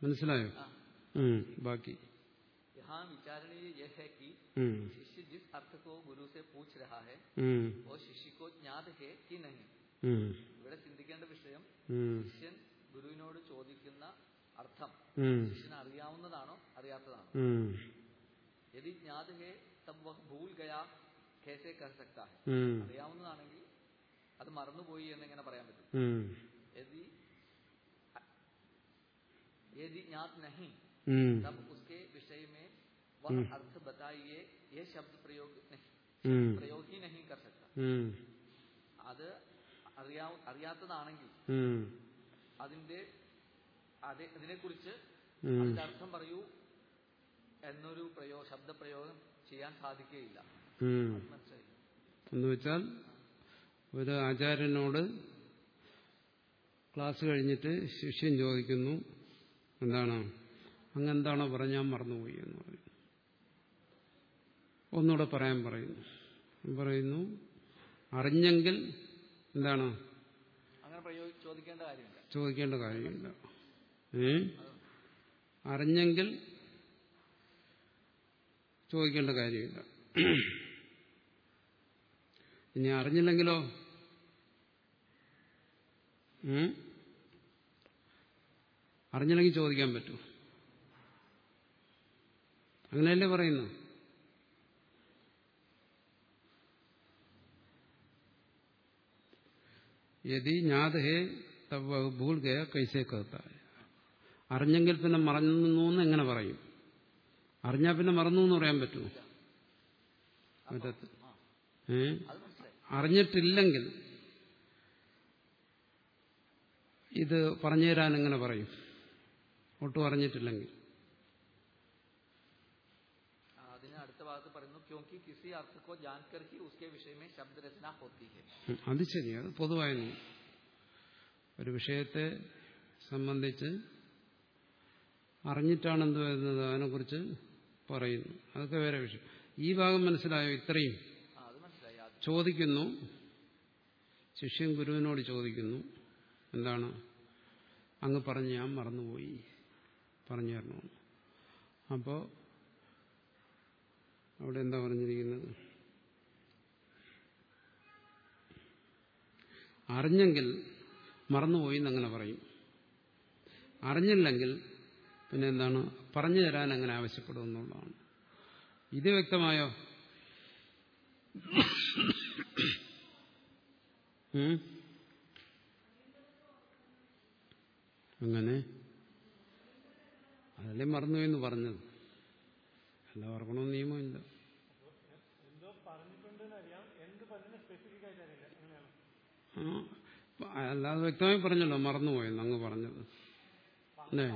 S1: മനസ്സിലായോ
S2: ആ.
S1: ഉം. ബാക്കി
S2: यहाँ विचारणीय यह है कि
S1: ഉം.
S2: शिष्य जिस अर्थ को गुरु से पूछ रहा है
S1: ഉം.
S2: वो शिष्य को ज्ञात है कि नहीं ശിഷ്യൻ ഗുരുവിനോട് ചോദിക്കുന്ന അർത്ഥം ശിഷ്യന് അറിയാവുന്നതാണോ? അറിയാത്തതാണോ? യദി ജ്ഞാത് ഹേ തം വഹ് ഭൂൽ ഗയാ കേസെ കർ
S1: സക്ത
S2: അറിയാവുന്നതാണെങ്കിൽ അത് മറന്നുപോയി എന്നെങ്ങനെ പറയാൻ പറ്റും. യദി യദി ജ്ഞാത് നഹി തം ഉസ്കെ വിഷയമേ വഹ് അർത്ഥ ബതായിയേ യേ
S1: ശബ്ദ
S2: പ്രയോഗ നഹി. പ്രയോഗ ഹി നഹി
S1: കർ
S2: സക്ത അറിയാ അറിയാത്തതാണെങ്കിൽ. അതിന്റെ അതെ അതിനെക്കുറിച്ച് അതിന്റെ അർത്ഥം പറയൂ എന്നൊരു പ്രയോ ശബ്ദപ്രയോഗം ചെയ്യാൻ സാധിക്കുകയില്ല. എന്നുവെച്ചാൽ
S1: എന്ന് വെച്ചാൽ ഒരു ആചാര്യനോട് ക്ലാസ് കഴിഞ്ഞിട്ട് ശിഷ്യൻ ചോദിക്കുന്നു എന്താണ്? അങ്ങെന്താണോ പറഞ്ഞാൽ മറന്നുപോയി എന്ന് പറയും ഒന്നുകൂടെ പറയാൻ പറയുന്നു. പറയുന്നു അറിഞ്ഞെങ്കിൽ എന്താണ്?
S2: ചോദിക്കേണ്ട കാര്യമില്ല.
S1: ചോദിക്കേണ്ട കാര്യമില്ല. ഏ? അറിഞ്ഞെങ്കിൽ ചോദിക്കേണ്ട കാര്യമില്ല. ഇനി അറിഞ്ഞില്ലെങ്കിലോ? അറിഞ്ഞില്ലെങ്കിൽ ചോദിക്കാൻ പറ്റൂ. അങ്ങനെയല്ലേ പറയുന്നു യദി ജ്ഞാതഹേ തവ ഭൂൽ ഗയ അറിഞ്ഞെങ്കിൽ പിന്നെ മറന്നു എന്ന് എങ്ങനെ പറയും? അറിഞ്ഞാൽ പിന്നെ മറന്നു എന്ന് പറയാൻ പറ്റുമോ? പറ്റത്ത് ഏ? അറിഞ്ഞിട്ടില്ലെങ്കിൽ ഇത് പറഞ്ഞു തരാൻ എങ്ങനെ പറയും? ഒട്ടും അറിഞ്ഞിട്ടില്ലെങ്കിൽ
S2: ആ, അതിന് അടുത്ത ഭാഗത്ത് പറയുന്നു ക്യോങ്കി കിസി अर्थ को जानकर ही उसके विषय में शब्द रचना होती है
S1: ഉം, അത് ശരി അത് പൊതുവായ നിയമം. ഒരു വിഷയത്തെ സംബന്ധിച്ച് അറിഞ്ഞിട്ടാണ് എന്ത് വരുന്നത് അതിനെക്കുറിച്ച് പറയുന്നു അതൊക്കെ വേറെ വിഷയം ഈ ഭാഗം മനസ്സിലായോ ഇത്രയും
S2: ആ അത് മനസ്സിലായി ആദ്യം
S1: ചോദിക്കുന്നു ശിഷ്യൻ ഗുരുവിനോട് ചോദിക്കുന്നു എന്താണ് അങ്ങ് പറഞ്ഞ് ഞാൻ മറന്നുപോയി പറഞ്ഞു തരണമെന്ന് അപ്പോൾ അവിടെ എന്താ പറഞ്ഞിരിക്കുന്നത്? അറിഞ്ഞെങ്കിൽ മറന്നുപോയി എന്നങ്ങനെ പറയും. അറിഞ്ഞില്ലെങ്കിൽ പിന്നെ എന്താണ്? പറഞ്ഞു തരാൻ അങ്ങനെ ആവശ്യപ്പെടും എന്നുള്ളതാണ്. ഇത് വ്യക്തമായോ? അങ്ങനെ. അതല്ലേ മറന്നുപോയി എന്ന് പറഞ്ഞത്?
S3: ആയിട്ട്
S1: നിയമമില്ല അല്ലാതെ വ്യക്തമായി പറഞ്ഞല്ലോ മറന്നുപോയെന്ന് അങ്ങ് പറഞ്ഞത്. അല്ലേ?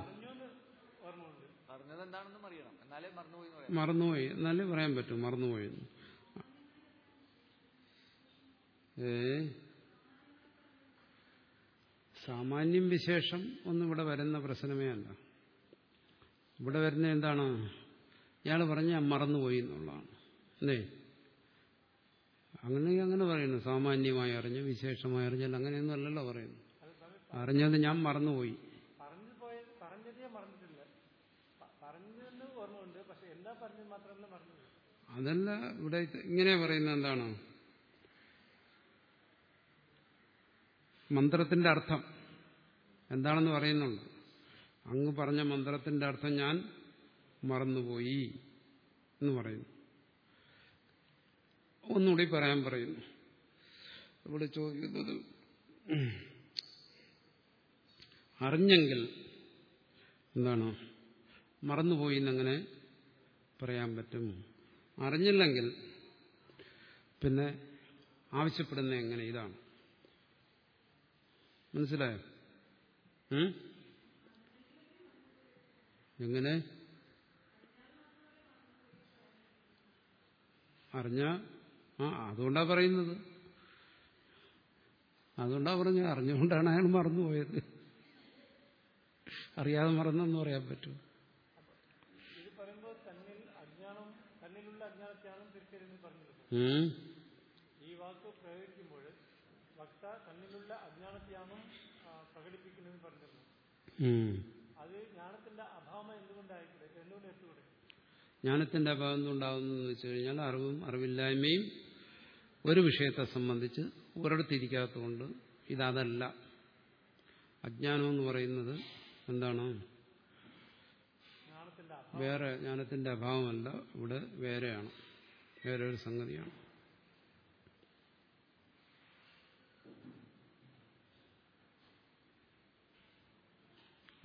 S2: മറന്നുപോയി
S1: എന്നാലേ പറയാൻ പറ്റും മറന്നുപോയി ഏ? സാമാന്യം വിശേഷം ഒന്നും ഇവിടെ വരുന്ന പ്രശ്നമേ അല്ല. ഇവിടെ വരുന്ന എന്താണ്? ഇയാൾ പറഞ്ഞ ഞാൻ മറന്നുപോയി എന്നുള്ളതാണ്. അല്ലേ? അങ്ങനെ അങ്ങനെ പറയുന്നു സാമാന്യമായി അറിഞ്ഞു വിശേഷമായി അറിഞ്ഞാൽ അങ്ങനെയൊന്നും അല്ലല്ലോ പറയുന്നു അറിഞ്ഞത് ഞാൻ മറന്നുപോയി. അതല്ല ഇവിടെ ഇങ്ങനെ പറയുന്നത് എന്താണ്? മന്ത്രത്തിന്റെ അർത്ഥം. എന്താണെന്ന് പറയുന്നുണ്ട്. അങ്ങ് പറഞ്ഞ മന്ത്രത്തിന്റെ അർത്ഥം ഞാൻ മറന്നുപോയി എന്ന് പറയുന്നു. ഒന്നുകൂടി പറയാൻ പറയുന്നു. ഇവിടെ ചോദിക്കുന്നത് അറിഞ്ഞെങ്കിൽ എന്താണ്? മറന്നുപോയി എന്നങ്ങനെ പറയാൻ പറ്റും. അറിഞ്ഞില്ലെങ്കിൽ പിന്നെ ആവശ്യപ്പെടുന്ന എങ്ങനെ? ഇതാണ്. മനസ്സിലായോ? എങ്ങനെ? അറിഞ്ഞ ആ അതുകൊണ്ടാ പറയുന്നത്. അതുകൊണ്ടാ പറഞ്ഞ അറിഞ്ഞുകൊണ്ടാണ് അയാൾ മറന്നുപോയത്. അറിയാതെ മറന്നെന്ന് പറയാൻ പറ്റും?
S3: ഈ വാക്ക് പ്രയോഗിക്കുമ്പോൾ വക്ത തന്നിലുള്ള അജ്ഞാനത്തെയാണ് പ്രകടിപ്പിക്കുന്നതെന്ന് പറഞ്ഞിരുന്നു. അത് ജ്ഞാനത്തിന്റെ അഭാവം എന്തുകൊണ്ടായിക്കൂടെ? എന്തുകൊണ്ട് എത്തുകൂടെ
S1: ജ്ഞാനത്തിന്റെ അഭാവം കൊണ്ടാകുന്നതെന്ന് വെച്ച് കഴിഞ്ഞാൽ അറിവും അറിവില്ലായ്മയും ഒരു വിഷയത്തെ സംബന്ധിച്ച് ഒരിടത്തിരിക്കാത്തതുകൊണ്ട് ഇതല്ല അജ്ഞാനം എന്ന് പറയുന്നത് എന്താണ്? വേറെ ജ്ഞാനത്തിന്റെ അഭാവമല്ല ഇവിടെ വേറെയാണ്. വേറെ ഒരു സംഗതിയാണ്.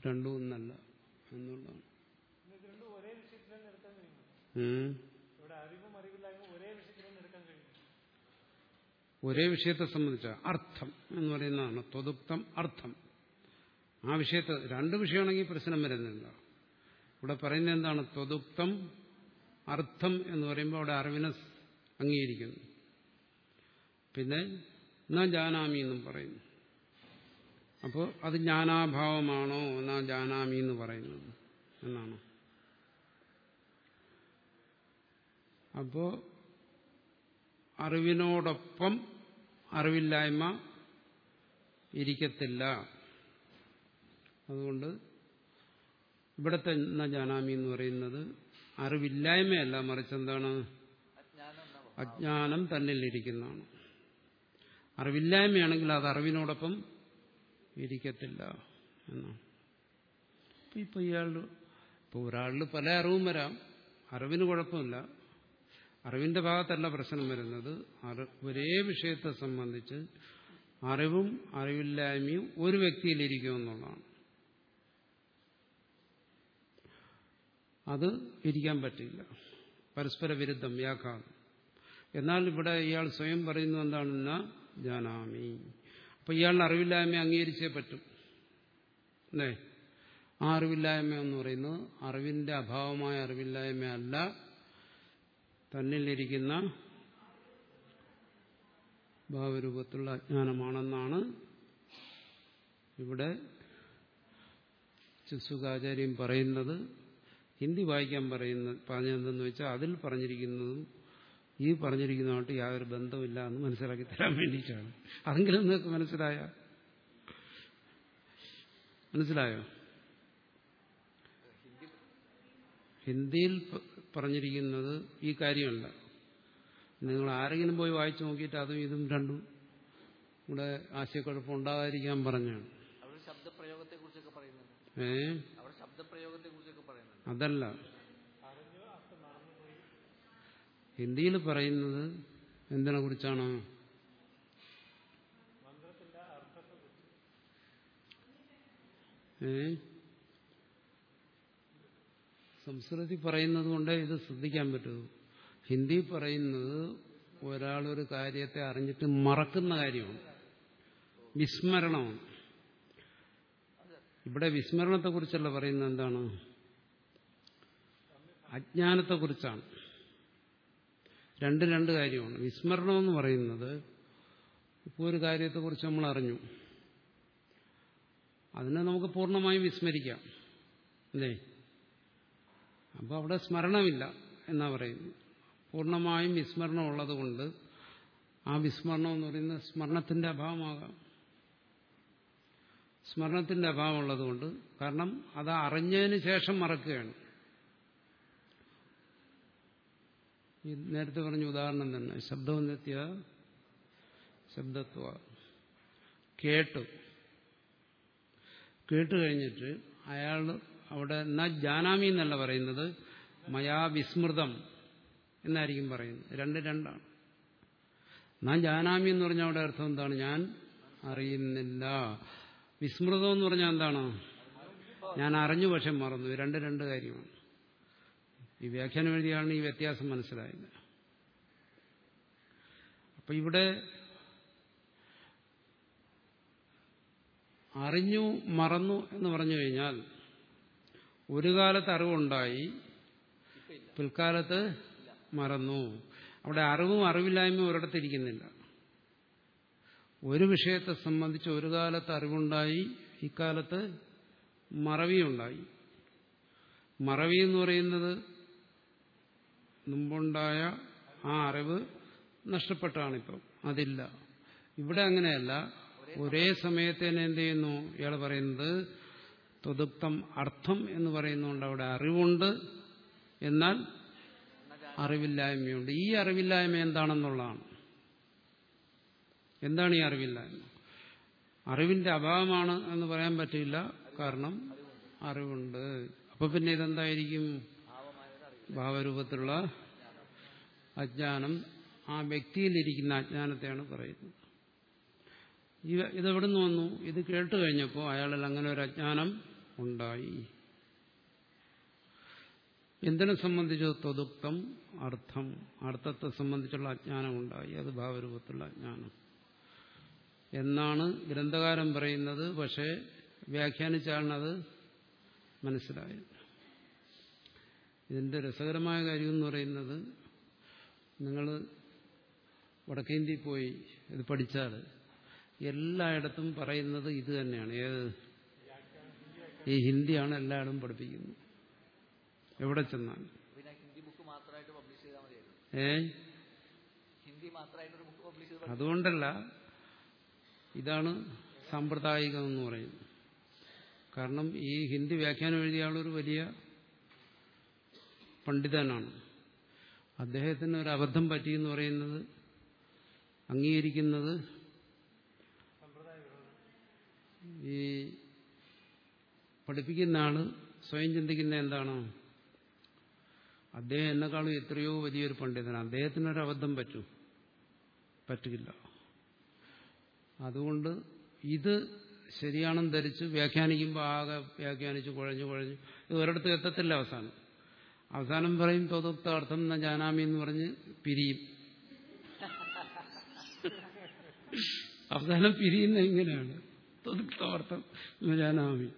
S1: രണ്ടും ഒന്നല്ല എന്നുള്ളതാണ്
S3: ഇത് രണ്ടും ഒരേ വിഷയത്തിൽ തന്നെ എടുക്കാൻ കഴിയുന്നു
S1: ഉം.
S3: ഇവിടെ അറിവും അറിവില്ലായ്മ ഒരേ
S1: വിഷയത്തെ സംബന്ധിച്ച അർത്ഥം എന്ന് പറയുന്നതാണ് ത്വതുക്തം അർത്ഥം. ആ വിഷയത്തെ രണ്ട് വിഷയമാണെങ്കിൽ പ്രശ്നം വരുന്നില്ല. ഇവിടെ പറയുന്നത് എന്താണ്? ത്വതുക്തം അർത്ഥം എന്ന് പറയുമ്പോൾ അവിടെ അറിവിനെ അംഗീകരിക്കുന്നു. പിന്നെ ന ജാനാമി എന്നും പറയുന്നു. അപ്പോൾ അത് ജ്ഞാനാഭാവമാണോ? എന്നാ ജാനാമി എന്ന് പറയുന്നത്. എന്നാണ്. അപ്പോ അറിവിനോടൊപ്പം അറിവില്ലായ്മ ഇരിക്കത്തില്ല. അതുകൊണ്ട് ഇവിടത്തെ ജാനാമി എന്ന് പറയുന്നത് അറിവില്ലായ്മയല്ല മറിച്ച് എന്താണ്?
S2: അജ്ഞാനം
S1: തന്നിലിരിക്കുന്നതാണ് അറിവില്ലായ്മയാണെങ്കിൽ അത് അറിവിനോടൊപ്പം ഇരിക്കത്തില്ല എന്നാണ്. ഇപ്പൊ ഇയാൾ ഇപ്പൊ ഒരാളിൽ പല അറിവും വരാം. അറിവിന് കുഴപ്പമില്ല. അറിവിന്റെ ഭാഗത്തല്ല പ്രശ്നം വരുന്നത്. ഒരേ വിഷയത്തെ സംബന്ധിച്ച് അറിവും അറിവില്ലായ്മയും ഒരു വ്യക്തിയിലിരിക്കുമെന്നുള്ളതാണ് അത് ഇരിക്കാൻ പറ്റില്ല. പരസ്പര വിരുദ്ധം വ്യാഘാതം. എന്നാൽ ഇവിടെ ഇയാൾ സ്വയം പറയുന്നത് എന്താണെന്ന ജാനാമി. അപ്പൊ ഇയാളുടെ അറിവില്ലായ്മ അംഗീകരിച്ചേ പറ്റും. അല്ലേ? ആ അറിവില്ലായ്മ എന്ന് പറയുന്നത് അറിവിന്റെ അഭാവമായ അറിവില്ലായ്മയല്ല തന്നിലിരിക്കുന്ന ഭാവരൂപത്തിലുള്ള അജ്ഞാനമാണെന്നാണ് ഇവിടെ ചുസുഖാചാര്യം പറയുന്നത്. ഹിന്ദി വായിക്കാൻ പറയുന്ന പറഞ്ഞതെന്ന് വെച്ചാൽ അതിൽ പറഞ്ഞിരിക്കുന്നതും ഈ പറഞ്ഞിരിക്കുന്നതുമായിട്ട് യാതൊരു ബന്ധമില്ല എന്ന് മനസ്സിലാക്കി തരാൻ വേണ്ടിയിട്ടാണ്. അതെങ്കിലും നിങ്ങൾക്ക് മനസ്സിലായ? മനസ്സിലായോ? ഹിന്ദിയിൽ പറഞ്ഞിരിക്കുന്നത് ഈ കാര്യമല്ല നിങ്ങൾ ആരെങ്കിലും പോയി വായിച്ചു നോക്കിയിട്ട് അതും ഇതും രണ്ടും ഇവിടെ ആശയക്കുഴപ്പം ഉണ്ടാകാതിരിക്കാൻ പറഞ്ഞാണ്. ഏ? അതല്ല. ഹിന്ദിയിൽ പറയുന്നത് എന്തിനെ കുറിച്ചാണ്? ഏ? സംസ്കൃതി പറയുന്നത് കൊണ്ടേ ഇത് ശ്രദ്ധിക്കാൻ പറ്റൂ. ഹിന്ദി പറയുന്നത് ഒരാളൊരു കാര്യത്തെ അറിഞ്ഞിട്ട് മറക്കുന്ന കാര്യമാണ്. വിസ്മരണമാണ്. ഇവിടെ വിസ്മരണത്തെക്കുറിച്ചല്ല പറയുന്നത് എന്താണ്? അജ്ഞാനത്തെക്കുറിച്ചാണ്. രണ്ട് രണ്ട് കാര്യമാണ്. വിസ്മരണം എന്ന് പറയുന്നത് ഇപ്പോൾ ഒരു കാര്യത്തെക്കുറിച്ച് നമ്മൾ അറിഞ്ഞു. അതിനെ നമുക്ക് പൂർണമായും വിസ്മരിക്കാം. അല്ലേ? അപ്പോൾ അവിടെ സ്മരണമില്ല എന്നാ പറയുന്നു പൂർണമായും വിസ്മരണം ഉള്ളതുകൊണ്ട് ആ വിസ്മരണം എന്ന് പറയുന്ന സ്മരണത്തിന്റെ അഭാവമാകാം. സ്മരണത്തിന്റെ അഭാവം ഉള്ളതുകൊണ്ട് കാരണം അത് അറിഞ്ഞതിന് ശേഷം മറക്കുകയാണ്. നേരത്തെ പറഞ്ഞ ഉദാഹരണം തന്നെ ശബ്ദം എത്തിയ ശബ്ദത്വ. കേട്ടു. കേട്ട് കഴിഞ്ഞിട്ട് അയാൾ അവിടെ ന ജാനാമി എന്നല്ല പറയുന്നത് മയാ വിസ്മൃതം എന്നായിരിക്കും പറയുന്നത്. രണ്ട് രണ്ടാണ്. ന ജാനാമി എന്ന് പറഞ്ഞാൽ അവിടെ അർത്ഥം എന്താണ്? ഞാൻ അറിയുന്നില്ല. വിസ്മൃതം എന്ന് പറഞ്ഞാൽ എന്താണ്? ഞാൻ അറിഞ്ഞു പക്ഷെ മറന്നു. രണ്ട് രണ്ട് കാര്യമാണ്. ഈ വ്യാഖ്യാനം എഴുതിയാണ് ഈ വ്യത്യാസം മനസ്സിലായത്. അപ്പൊ ഇവിടെ അറിഞ്ഞു മറന്നു എന്ന് പറഞ്ഞു കഴിഞ്ഞാൽ ഒരു കാലത്ത് അറിവുണ്ടായി. പിൽക്കാലത്ത് മറന്നു. അവിടെ അറിവും അറിവില്ലായ്മയും ഒരിടത്തിരിക്കുന്നില്ല ഒരു വിഷയത്തെ സംബന്ധിച്ച് ഒരു കാലത്ത് അറിവുണ്ടായി ഇക്കാലത്ത് മറവിയുണ്ടായി. മറവി എന്ന് പറയുന്നത് മുമ്പുണ്ടായ ആ അറിവ് നഷ്ടപ്പെട്ടാണിപ്പം. അതില്ല. ഇവിടെ അങ്ങനെയല്ല. ഒരേ സമയത്ത് തന്നെ എന്ത് ചെയ്യുന്നു? ഇയാൾ പറയുന്നത് തൊതുക്തം അർത്ഥം എന്ന് പറയുന്നുണ്ട് അവിടെ അറിവുണ്ട് എന്നാൽ അറിവില്ലായ്മയുണ്ട്. ഈ അറിവില്ലായ്മ എന്താണെന്നുള്ളതാണ്. എന്താണ് ഈ അറിവില്ലായ്മ? അറിവിന്റെ അഭാവമാണ് എന്ന് പറയാൻ പറ്റില്ല. കാരണം അറിവുണ്ട്. അപ്പൊ പിന്നെ ഇതെന്തായിരിക്കും? ഭാവരൂപത്തിലുള്ള അജ്ഞാനം. ആ വ്യക്തിയിലിരിക്കുന്ന അജ്ഞാനത്തെയാണ് പറയുന്നത്. ഇത് ഇതെവിടുന്ന് വന്നു? ഇത് കേട്ട് കഴിഞ്ഞപ്പോൾ അയാളിൽ അങ്ങനെ ഒരു അജ്ഞാനം ഉണ്ടായി. എന്തിനെ സംബന്ധിച്ച് തൊതുക്തം? അർത്ഥം. അർത്ഥത്തെ സംബന്ധിച്ചുള്ള അജ്ഞാനം ഉണ്ടായി. അത് ഭാവരൂപത്തിലുള്ള അജ്ഞാനം. എന്നാണ് ഗ്രന്ഥകാരൻ പറയുന്നത്. പക്ഷേ വ്യാഖ്യാനിച്ചാണത് മനസ്സിലായത് ഇതിന്റെ രസകരമായ കാര്യം എന്ന് പറയുന്നത് നിങ്ങൾ വടക്കേന്ത്യയിൽ പോയി ഇത് പഠിച്ചാൽ എല്ലായിടത്തും പറയുന്നത് ഇത് തന്നെയാണ്. ഏത് ഈ ഹിന്ദിയാണ് എല്ലായിടവും പഠിപ്പിക്കുന്നത്. എവിടെ ചെന്നാൽ ഏ? അതുകൊണ്ടല്ല ഇതാണ് സാമ്പ്രദായികം എന്ന് പറയുന്നത്. കാരണം ഈ ഹിന്ദി വ്യാഖ്യാനം എഴുതിയ ആളൊരു വലിയ പണ്ഡിതനാണ്. അദ്ദേഹത്തിന് ഒരു അബദ്ധം പറ്റിയെന്ന് പറയുന്നത് അംഗീകരിക്കുന്നത് ഈ പഠിപ്പിക്കുന്ന ആൾ സ്വയം ചിന്തിക്കുന്ന എന്താണ്? അദ്ദേഹം എന്നെക്കാളും എത്രയോ വലിയൊരു പണ്ഡിതനാണ്. അദ്ദേഹത്തിനൊരു അബദ്ധം പറ്റും പറ്റില്ല. അതുകൊണ്ട് ഇത് ശരിയാണെന്ന് ധരിച്ച് വ്യാഖ്യാനിക്കുമ്പോൾ ആകെ വ്യാഖ്യാനിച്ച് കുഴഞ്ഞു കുഴഞ്ഞു ഇത് ഒരിടത്ത് എത്തത്തില്ല അവസാനം. അവസാനം പറയും തൊതുക്ത അർത്ഥം എന്ന ജാനാമി എന്ന് പറഞ്ഞ് പിരിയും. അവസാനം പിരിയുന്ന ഇങ്ങനെയാണ് എന്ന ജാനാമി.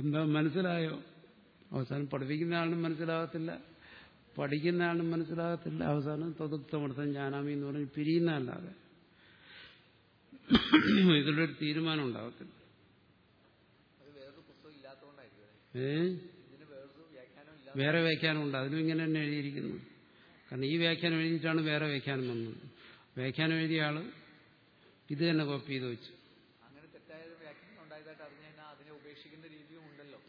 S1: എന്താ മനസ്സിലായോ? അവസാനം പഠിപ്പിക്കുന്ന ആളിനും മനസ്സിലാകത്തില്ല. പഠിക്കുന്ന ആളിനും മനസ്സിലാകത്തില്ല. അവസാനം തൊതുക്തമർത്ഥം ജാനാമി എന്ന് പറഞ്ഞ് പിരിയുന്നല്ലാതെ ഇതിലൊരു തീരുമാനം ഉണ്ടാകത്തില്ല? ഏ?
S2: വേറെ വ്യാഖ്യാനം
S1: ഉണ്ട് അതിലും അതിനും ഇങ്ങനെ തന്നെ എഴുതിയിരിക്കുന്നു. കാരണം ഈ വ്യാഖ്യാനം എഴുതിയിട്ടാണ് വേറെ വ്യാഖ്യാനം വന്നത്. വ്യാഖ്യാനം എഴുതിയ ആൾ ഇത് തന്നെ കോപ്പി ചെയ്ത് വെച്ചു
S2: അങ്ങനെ തെറ്റായ ഒരു വ്യാഖ്യാനം ഉണ്ടായതായിട്ട് അറിഞ്ഞു കഴിഞ്ഞാൽ അതിനെ ഉപേക്ഷിക്കുന്ന രീതിയും ഉണ്ടല്ലോ
S1: ഏ
S2: ഇങ്ങനെ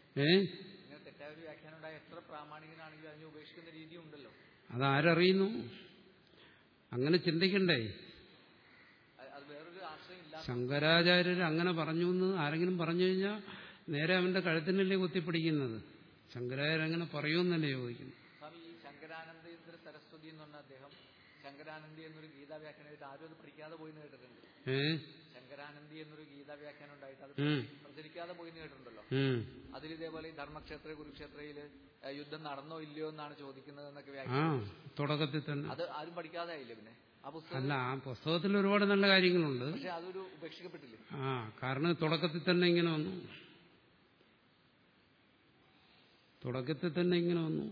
S2: തെറ്റായ ഒരു വ്യാഖ്യാനം ഉണ്ടായ എത്ര പ്രാമാണികനാണെങ്കിലും അതിനെ ഉപേക്ഷിക്കുന്ന രീതിയും ഉണ്ടല്ലോ
S1: അതാരറിയുന്നു അങ്ങനെ ചിന്തിക്കണ്ടേ. ശങ്കരാചാര്യർ അങ്ങനെ പറഞ്ഞു എന്ന് ആരെങ്കിലും പറഞ്ഞു കഴിഞ്ഞാൽ നേരെ അവന്റെ കഴുത്തിനല്ലേ കുത്തിപ്പിടിക്കുന്നത്. ശങ്കരാചാര്യ അങ്ങനെ പറയൂന്നല്ലേ ചോദിക്കുന്നു.
S2: ശങ്കരാനന്ദേന്ദ്ര സരസ്വതി എന്ന് പറഞ്ഞ അദ്ദേഹം ശങ്കരാനന്ദി എന്നൊരു ഗീതാ വ്യാഖ്യാനം ആരും അത് പഠിക്കാതെ പോയി കേട്ടിട്ടുണ്ട്.
S1: ഏ
S2: എന്നൊരു ഗീതാ വ്യാഖ്യാനം ഉണ്ടായിട്ട് അത്. പ്രചരിക്കാതെ പോയി കേട്ടിട്ടുണ്ടല്ലോ. അതിൽ ഇതേപോലെ ഈ ധർമ്മക്ഷേത്ര കുരുക്ഷേത്രയിൽ യുദ്ധം നടന്നോ ഇല്ലയോ എന്നാണ് ചോദിക്കുന്നത് എന്നൊക്കെ വ്യാഖ്യാനം.
S1: തുടക്കത്തിൽ തന്നെ.
S2: അത് ആരും പഠിക്കാതെ ആയില്ല പിന്നെ?
S1: അല്ല ആ പുസ്തകത്തിൽ ഒരുപാട് നല്ല കാര്യങ്ങളുണ്ട്.
S2: പക്ഷെ അതൊരു ഉപേക്ഷിക്കപ്പെട്ടില്ലേ?
S1: ആ കാരണം തുടക്കത്തിൽ തന്നെ ഇങ്ങനെ വന്നു. തുടക്കത്തിൽ തന്നെ ഇങ്ങനെ വന്നു.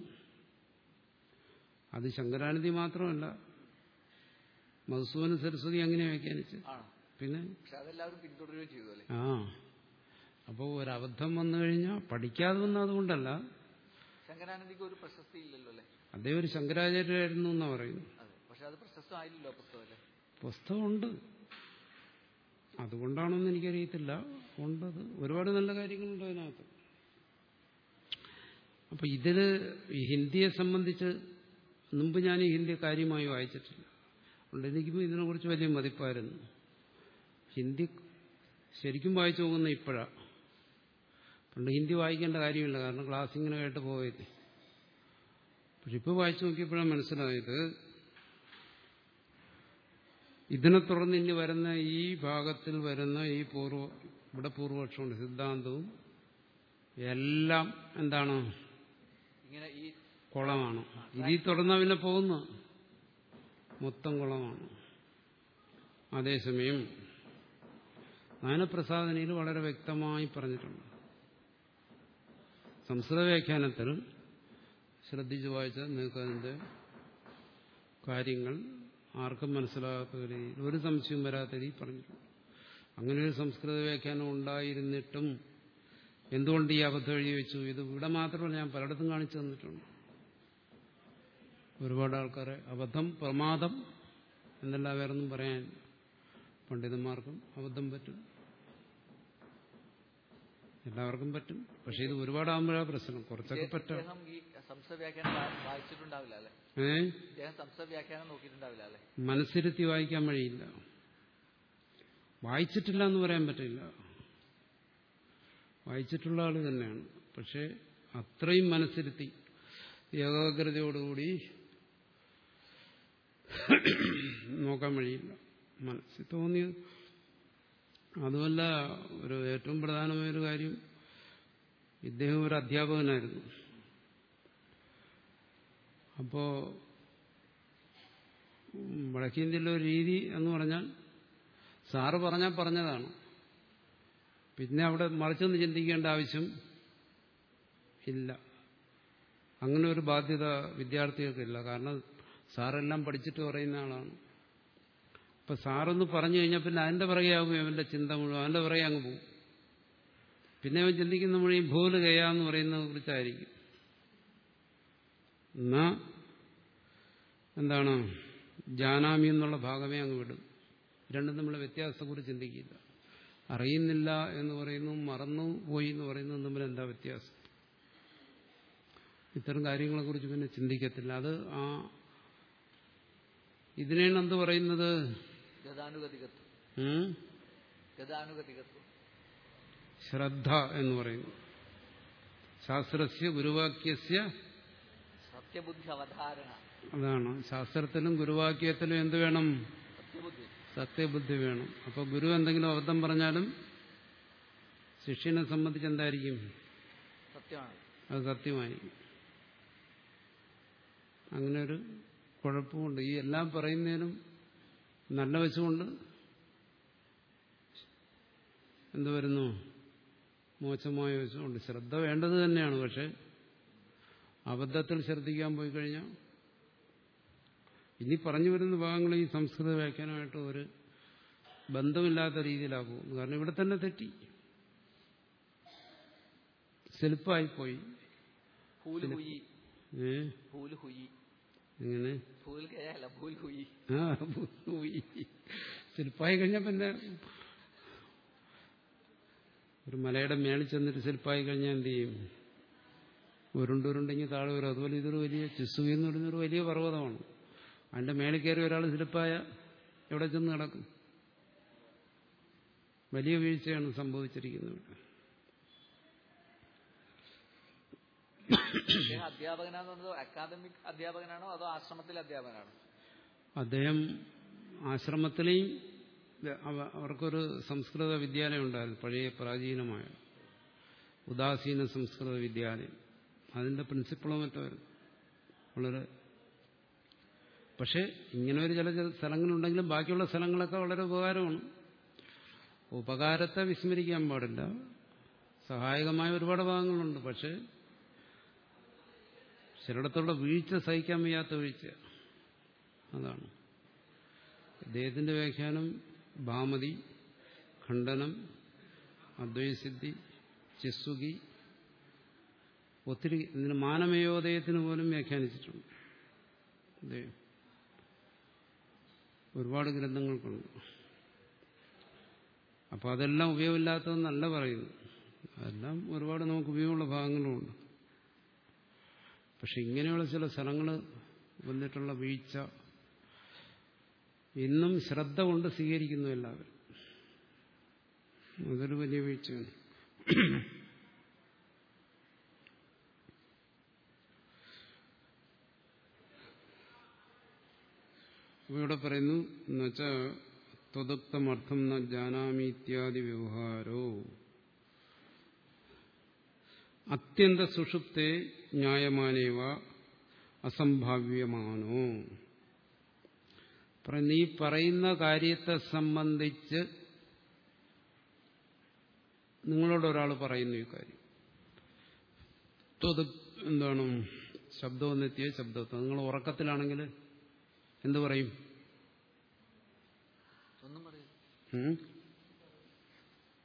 S1: അത് ശങ്കരാനന്ദി മാത്രമല്ല മധുസൂദന സരസ്വതി അങ്ങനെ വ്യാഖ്യാനിച്ചു പിന്നെ ആ. അപ്പോൾ ഒരബദ്ധം വന്നു കഴിഞ്ഞാൽ പഠിക്കാതെ വന്ന അതുകൊണ്ടല്ല.
S2: ശങ്കരാനന്ദിക്ക് ഒരു പ്രശസ്തി ഇല്ലല്ലോ അല്ലേ?
S1: അദ്ദേഹം ഒരു ശങ്കരാചാര്യരായിരുന്നു എന്നാ പറയുന്നു
S2: അതെ. പക്ഷെ അത് പ്രശസ്തമായില്ലല്ലോ ആ പുസ്തകം അല്ലേ?
S1: പുസ്തകമുണ്ട്. അതുകൊണ്ടാണോന്ന് എനിക്കറിയത്തില്ല. ഉണ്ടത് ഒരുപാട് നല്ല കാര്യങ്ങളുണ്ട് അതിനകത്ത്. അപ്പൊ ഇതിൽ ഈ ഹിന്ദിയെ സംബന്ധിച്ച് മുമ്പ് ഞാൻ ഈ ഹിന്ദി കാര്യമായി വായിച്ചിട്ടില്ല. അതുകൊണ്ട് എനിക്കും ഇതിനെക്കുറിച്ച് വലിയ മതിപ്പായിരുന്നു. ഹിന്ദി ശരിക്കും വായിച്ചു പോകുന്ന ഇപ്പോഴാണ് പണ്ട് ഹിന്ദി വായിക്കേണ്ട കാര്യമില്ല കാരണം ക്ലാസ് ഇങ്ങനെ കേട്ട് പോയത് പക്ഷെ ഇപ്പോൾ വായിച്ചു നോക്കിയപ്പോഴാണ് മനസ്സിലായത് ഇതിനെ തുടർന്ന് ഇനി വരുന്ന ഈ ഭാഗത്തിൽ വരുന്ന ഈ പൂർവ ഇവിടെ പൂർവപക്ഷമുണ്ട് സിദ്ധാന്തവും എല്ലാം എന്താണ്?
S2: ഇങ്ങനെ ഈ
S1: കുളമാണ്. ഇതിൽ തുടർന്ന് പിന്നെ പോകുന്നു മൊത്തം കുളമാണ്. അതേസമയം നാനപ്രസാദനയിൽ വളരെ വ്യക്തമായി പറഞ്ഞിട്ടുണ്ട്. സംസ്കൃത വ്യാഖ്യാനത്തിൽ ശ്രദ്ധിച്ചു വായിച്ചാൽ നിങ്ങൾക്ക് അതിന്റെ കാര്യങ്ങൾ ആർക്കും മനസ്സിലാകാത്ത രീതിയിൽ ഒരു സംശയവും വരാത്ത രീതിയിൽ പറഞ്ഞിട്ടുണ്ട്. അങ്ങനെ ഒരു സംസ്കൃത വ്യാഖ്യാനം ഉണ്ടായിരുന്നിട്ടും എന്തുകൊണ്ട് ഈ അബദ്ധം എഴുതി വെച്ചു? ഇത് ഇവിടെ മാത്രമല്ല ഞാൻ പലയിടത്തും കാണിച്ചു തന്നിട്ടുണ്ട്. ഒരുപാട് ആൾക്കാരെ അബദ്ധം പ്രമാദം എന്നല്ല വേറൊന്നും പറയാൻ പണ്ഡിതന്മാർക്കും അബദ്ധം പറ്റും. എല്ലാവർക്കും പറ്റും. പക്ഷെ ഇത് ഒരുപാടാകുമ്പോഴാ പ്രശ്നം. കുറച്ചൊക്കെ പറ്റാം. മനസ്സിരുത്തി വായിക്കാൻ വഴിയില്ല. വായിച്ചിട്ടില്ല എന്ന് പറയാൻ പറ്റില്ല. വായിച്ചിട്ടുള്ള ആൾ തന്നെയാണ്. പക്ഷെ അത്രയും മനസ്സിരുത്തി ഏകാഗ്രതയോടുകൂടി നോക്കാൻ വഴിയില്ല. മനസ്സിൽ തോന്നിയത് അതുമല്ല ഒരു ഏറ്റവും പ്രധാനമായൊരു കാര്യം ഇദ്ദേഹം ഒരു അധ്യാപകനായിരുന്നു. അപ്പോ വടക്കേന്ത്യയിലെ ഒരു രീതി എന്ന് പറഞ്ഞാൽ സാറ് പറഞ്ഞാൽ പറഞ്ഞതാണ്. പിന്നെ അവിടെ മറിച്ചൊന്ന് ചിന്തിക്കേണ്ട ആവശ്യം ഇല്ല. അങ്ങനെ ഒരു ബാധ്യത വിദ്യാർത്ഥികൾക്കില്ല. കാരണം സാറെല്ലാം പഠിച്ചിട്ട് പറയുന്ന ആളാണ്. അപ്പൊ സാറൊന്ന് പറഞ്ഞു കഴിഞ്ഞാൽ പിന്നെ അതിന്റെ പിറകെ ആകും അവന്റെ ചിന്ത മുഴുവൻ. അവന്റെ പിറകെ അങ്ങ് പോകും. പിന്നെ അവൻ ചിന്തിക്കുന്ന മുഴുവൻ ഭൂൽ കയ്യാന്ന് പറയുന്നതിനെ കുറിച്ചായിരിക്കും. എന്നാ എന്താണ്? ജാനാമി എന്നുള്ള ഭാഗമേ അങ്ങ് വിടും. രണ്ടും തമ്മിലുള്ള വ്യത്യാസത്തെക്കുറിച്ച് ചിന്തിക്കില്ല. അറിയുന്നില്ല എന്ന് പറയുന്നു മറന്നു പോയി എന്ന് പറയുന്നു തമ്മിൽ എന്താ വ്യത്യാസം? ഇത്തരം കാര്യങ്ങളെക്കുറിച്ച് പിന്നെ ചിന്തിക്കത്തില്ല. അത് ആ ഇതിനെന്ത് പറയുന്നത്?
S2: ഗതാനുഗതികത്വം.
S1: ഉം?
S2: ഗതാനുഗതികത്വം.
S1: ശ്രദ്ധ എന്ന് പറയുന്നു. ശാസ്ത്രസ്യ ഗുരുവാക്യസ്യ?
S2: സത്യബുദ്ധി അവധാരണ
S1: അതാണ്. ശാസ്ത്രത്തിനും ഗുരുവാക്യത്തിനും എന്ത് വേണം?
S2: സത്യബുദ്ധി.
S1: വേണം. അപ്പോൾ ഗുരു എന്തെങ്കിലും അബദ്ധം പറഞ്ഞാലും ശിഷ്യനെ സംബന്ധിച്ച് എന്തായിരിക്കും? അത് സത്യമായിരിക്കും. അങ്ങനെ ഒരു കുഴപ്പമുണ്ട്. ഈ എല്ലാം പറയുന്നതിനും നല്ല വശമുണ്ട് എന്തു വരുന്നു? മോശമായ വശമുണ്ട് ശ്രദ്ധ വേണ്ടത് തന്നെയാണ് പക്ഷെ അബദ്ധത്തിൽ ശ്രദ്ധിക്കാൻ പോയി കഴിഞ്ഞാൽ ഇനി പറഞ്ഞു വരുന്ന ഭാഗങ്ങൾ ഈ സംസ്കൃത വ്യാഖ്യാനമായിട്ട് ഒരു ബന്ധമില്ലാത്ത രീതിയിലാകും കാരണം ഇവിടെ തന്നെ തെറ്റി.
S2: സെലിപ്പായിപ്പോയി
S1: ഏ? ഇങ്ങനെ ആ പോയി ശില്പായി കഴിഞ്ഞാൽ പിന്നെ ഒരു മലയുടെ മേളിൽ ചെന്നിട്ട് ശില്പായി കഴിഞ്ഞാൽ എന്ത് ചെയ്യും? ഉരുണ്ടുരുണ്ടെങ്കിൽ താഴെ വരും. അതുപോലെ ഇതൊരു വലിയ ചിസുകി എന്ന് പറയുന്നൊരു വലിയ പർവതമാണ്. അതിന്റെ മേളിൽ കയറി ഒരാൾ ശില്പായ എവിടെ ചെന്ന് കിടക്കും വലിയ വീഴ്ചയാണ് സംഭവിച്ചിരിക്കുന്നത്.
S2: അദ്ദേഹം അധ്യാപകനാണോ അതോ അക്കാദമിക് അധ്യാപകനാണോ അതോ ആശ്രമത്തിലെ അധ്യാപകനാണോ?
S1: അദ്ദേഹം ആശ്രമത്തിലെയും അവർക്കൊരു സംസ്കൃത വിദ്യാലയം ഉണ്ടായിരുന്നു പഴയ പ്രാചീനമായ ഉദാസീന സംസ്കൃത വിദ്യാലയം. അതിന്റെ പ്രിൻസിപ്പളോ മറ്റായിരുന്നു വളരെ പക്ഷെ ഇങ്ങനെ ഒരു ചില ചില സ്ഥലങ്ങളുണ്ടെങ്കിലും ബാക്കിയുള്ള സ്ഥലങ്ങളൊക്കെ വളരെ ഉപകാരമാണ്. ഉപകാരത്തെ വിസ്മരിക്കാൻ പാടില്ല. സഹായകമായ ഒരുപാട് ഭാഗങ്ങളുണ്ട് പക്ഷെ ചിലയിടത്തുള്ള വീഴ്ച സഹിക്കാൻ വയ്യാത്ത വീഴ്ച. അതാണ്. ദേഹത്തിന്റെ വ്യാഖ്യാനം ഭാമതി ഖണ്ഡനം അദ്വൈസിദ്ധി ചിസ്സുകി ഒത്തിരി ഇതിന് മാനമയോദയത്തിന് പോലും വ്യാഖ്യാനിച്ചിട്ടുണ്ട്. ഒരുപാട് ഗ്രന്ഥങ്ങൾക്കുണ്ട്. അപ്പോൾ അതെല്ലാം ഉപയോഗമില്ലാത്തതെന്നല്ല പറയുന്നു അതെല്ലാം ഒരുപാട് നമുക്ക് ഉപയോഗമുള്ള ഭാഗങ്ങളുമുണ്ട്. പക്ഷെ ഇങ്ങനെയുള്ള ചില സ്ഥലങ്ങൾ വന്നിട്ടുള്ള വീഴ്ച ഇന്നും ശ്രദ്ധ കൊണ്ട് സ്വീകരിക്കുന്നു എല്ലാവരും. അതൊരു വലിയ വീഴ്ചയാണ്. ഇവിടെ പറയുന്നു എന്നുവെച്ചാൽ ത്വദുക്തമർത്ഥം ന ജാനാമി ഇത്യാദി വ്യവഹാരോ. അത്യന്ത സുഷുപ്തെ ന്യായമാനേവ അസംഭാവ്യമാനോ നീ പറയുന്ന കാര്യത്തെ സംബന്ധിച്ച് നിങ്ങളോടൊരാൾ പറയുന്നു ഈ കാര്യം. എന്താണ്? ശബ്ദമെന്നെത്തിയ ശബ്ദത്തെ നിങ്ങൾ ഉറക്കത്തിലാണെങ്കിൽ എന്തു പറയും?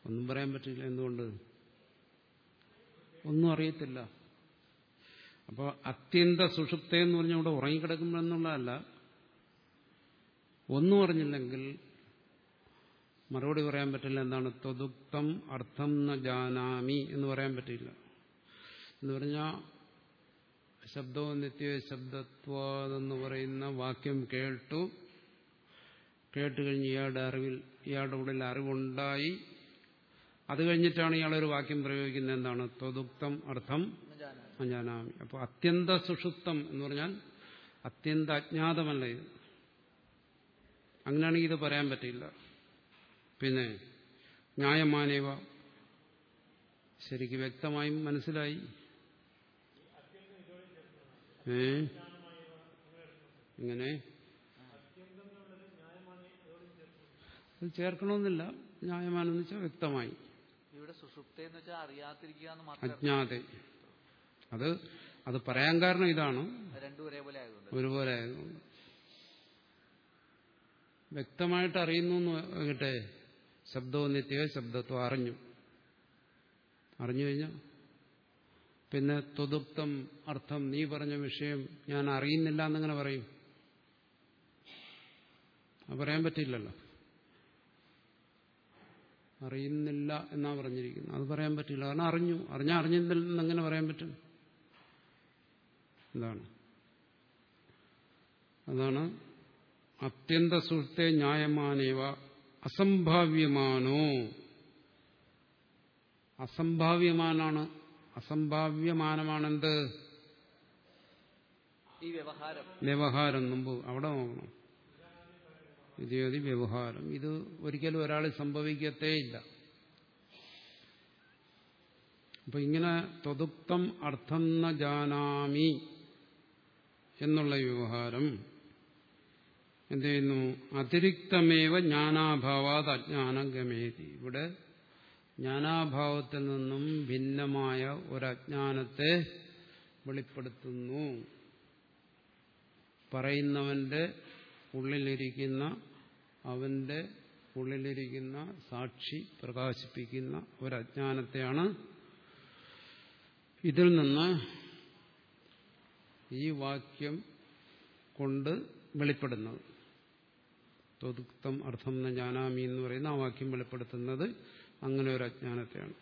S2: ഒന്നും
S1: പറയാൻ പറ്റില്ല എന്തുകൊണ്ട്? ഒന്നും അറിയത്തില്ല. അപ്പോൾ അത്യന്ത സുഷുപ്തയെന്ന് പറഞ്ഞാൽ അവിടെ ഉറങ്ങിക്കിടക്കുമ്പോഴെന്നുള്ളതല്ല ഒന്നും അറിഞ്ഞില്ലെങ്കിൽ മറുപടി പറയാൻ പറ്റില്ല എന്താണ്. ത്വദുക്തം അർത്ഥം ന ജാനാമി എന്ന് പറയാൻ പറ്റില്ല. എന്ന് പറഞ്ഞാൽ ശബ്ദവും നിത്യ ശബ്ദത്വാതെന്ന് പറയുന്ന വാക്യം കേട്ടു. കേട്ടുകഴിഞ്ഞ് ഇയാളുടെ അറിവിൽ ഇയാളുടെ ഉള്ളിൽ അറിവുണ്ടായി. അത് കഴിഞ്ഞിട്ടാണ് ഇയാളൊരു വാക്യം പ്രയോഗിക്കുന്നത് എന്താണ്? ത്വദുക്തം അർത്ഥം
S2: എന്ന് ജാനാമി
S1: അജാനാമി. അപ്പോൾ അത്യന്ത സുഷുപ്തം എന്ന് പറഞ്ഞാൽ അത്യന്ത അജ്ഞാതമല്ല ഇത്. അങ്ങനെയാണെങ്കിൽ ഇത് പറയാൻ പറ്റില്ല. പിന്നെ ന്യായമാനേവ. ശരിക്ക് വ്യക്തമായും മനസ്സിലായി. ഏ? ഇങ്ങനെ? ചേർക്കണമെന്നില്ല. ന്യായമാനെന്ന് വെച്ചാൽ വ്യക്തമായി.
S2: ഇവിടെ സുഷുപ്ത എന്ന് വെച്ചാൽ അറിയാതിരിക്കുക എന്ന് മാത്രം
S1: അജ്ഞാതെ അത് അത് പറയാൻ കാരണം ഇതാണ്.
S2: രണ്ടും ഒരേപോലെ ആയതുകൊണ്ട്.
S1: ഒരുപോലെ ആയതുകൊണ്ട്. വ്യക്തമായിട്ട് അറിയുന്നു എന്ന് ആകട്ടെ ശബ്ദവും നിത്യ ശബ്ദത്വം അറിഞ്ഞു. അറിഞ്ഞു കഴിഞ്ഞാൽ പിന്നെ ത്വതുക്തം അർത്ഥം നീ പറഞ്ഞ വിഷയം ഞാൻ അറിയുന്നില്ല എന്നിങ്ങനെ പറയും. അത് പറയാൻ പറ്റില്ലല്ലോ. അറിയുന്നില്ല എന്നാ പറഞ്ഞിരിക്കുന്നത്. അത് പറയാൻ പറ്റില്ല. കാരണം അറിഞ്ഞു. അറിഞ്ഞാൽ അറിഞ്ഞില്ലെന്ന് എങ്ങനെ പറയാൻ പറ്റും? എന്താണ്? അതാണ് അത്യന്ത സുഹൃത്തെ ന്യായമാനേവ അസംഭാവ്യമാനോ. അസംഭാവ്യമാനാണ്. അസംഭാവ്യമാനമാണെന്ത്?
S2: വ്യവഹാരം.
S1: മുമ്പ് അവിടെ നോക്കണം. ഇതേതി വ്യവഹാരം. ഇത് ഒരിക്കലും ഒരാൾ സംഭവിക്കത്തേയില്ല. അപ്പൊ ഇങ്ങനെ ത്വതുക്തം അർത്ഥം ന ജാനാമി എന്നുള്ള വ്യവഹാരം എന്ത് ചെയ്യുന്നു? അതിരിക്തമേവ ജ്ഞാനാഭാവാത് അജ്ഞാനം ഗമേതി ഇവിടെ ജ്ഞാനാഭാവത്തിൽ നിന്നും ഭിന്നമായ ഒരജ്ഞാനത്തെ വെളിപ്പെടുത്തുന്നു. പറയുന്നവന്റെ ഉള്ളിലിരിക്കുന്ന അവന്റെ ഉള്ളിലിരിക്കുന്ന സാക്ഷി പ്രകാശിപ്പിക്കുന്ന ഒരജ്ഞാനത്തെയാണ് ഇതിൽ നിന്ന് ഈ വാക്യം കൊണ്ട് വെളിപ്പെടുന്നത്. ത്വതുക്തം അർത്ഥം എന്ന ജാനാമി എന്ന് പറയുന്ന ആ വാക്യം വെളിപ്പെടുത്തുന്നത് അങ്ങനെ ഒരു അജ്ഞാനത്തെയാണ്.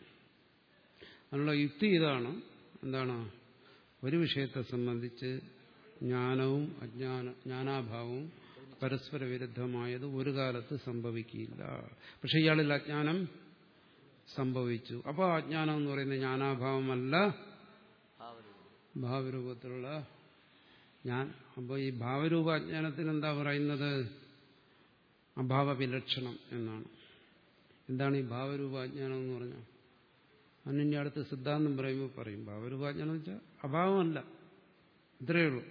S1: അതിനുള്ള യുക്തി ഇതാണ്. എന്താണ്? ഒരു വിഷയത്തെ സംബന്ധിച്ച് ജ്ഞാനവും അജ്ഞാന ജ്ഞാനാഭാവവും പരസ്പര വിരുദ്ധമായത് ഒരു കാലത്ത് സംഭവിക്കില്ല പക്ഷെ ഇയാളിൽ അജ്ഞാനം സംഭവിച്ചു. അപ്പോൾ അജ്ഞാനം എന്ന് പറയുന്നത് ജ്ഞാനാഭാവമല്ല ഭാവരൂപത്തിലുള്ള ഞാൻ. അപ്പോൾ ഈ ഭാവരൂപ അജ്ഞാനത്തിന് എന്താ പറയുന്നത്? അഭാവ വിലക്ഷണം എന്നാണ്. എന്താണ് ഈ ഭാവരൂപ അജ്ഞാനം എന്ന് പറഞ്ഞാൽ? അന്നിന്റെ അടുത്ത് സിദ്ധാന്തം പറയുമ്പോൾ പറയും ഭാവരൂപ അജ്ഞാനം എന്ന് വെച്ചാൽ അഭാവമല്ല. ഇത്രയേ ഉള്ളൂ.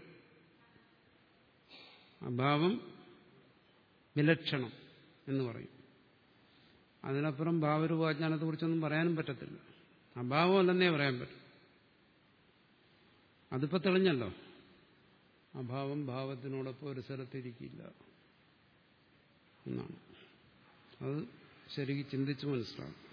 S1: അഭാവം വിലക്ഷണം എന്ന് പറയും. അതിനപ്പുറം ഭാവരൂപാജ്ഞാനത്തെ കുറിച്ചൊന്നും പറയാനും പറ്റത്തില്ല. അഭാവം അല്ലെന്നേ പറയാൻ പറ്റും. അതിപ്പോ തെളിഞ്ഞല്ലോ. അഭാവം ഭാവത്തിനോടൊപ്പം ഒരു സ്ഥലത്തിരിക്കില്ല എന്നാണ്. അത് ശരിക്കും ചിന്തിച്ച് മനസ്സിലാവും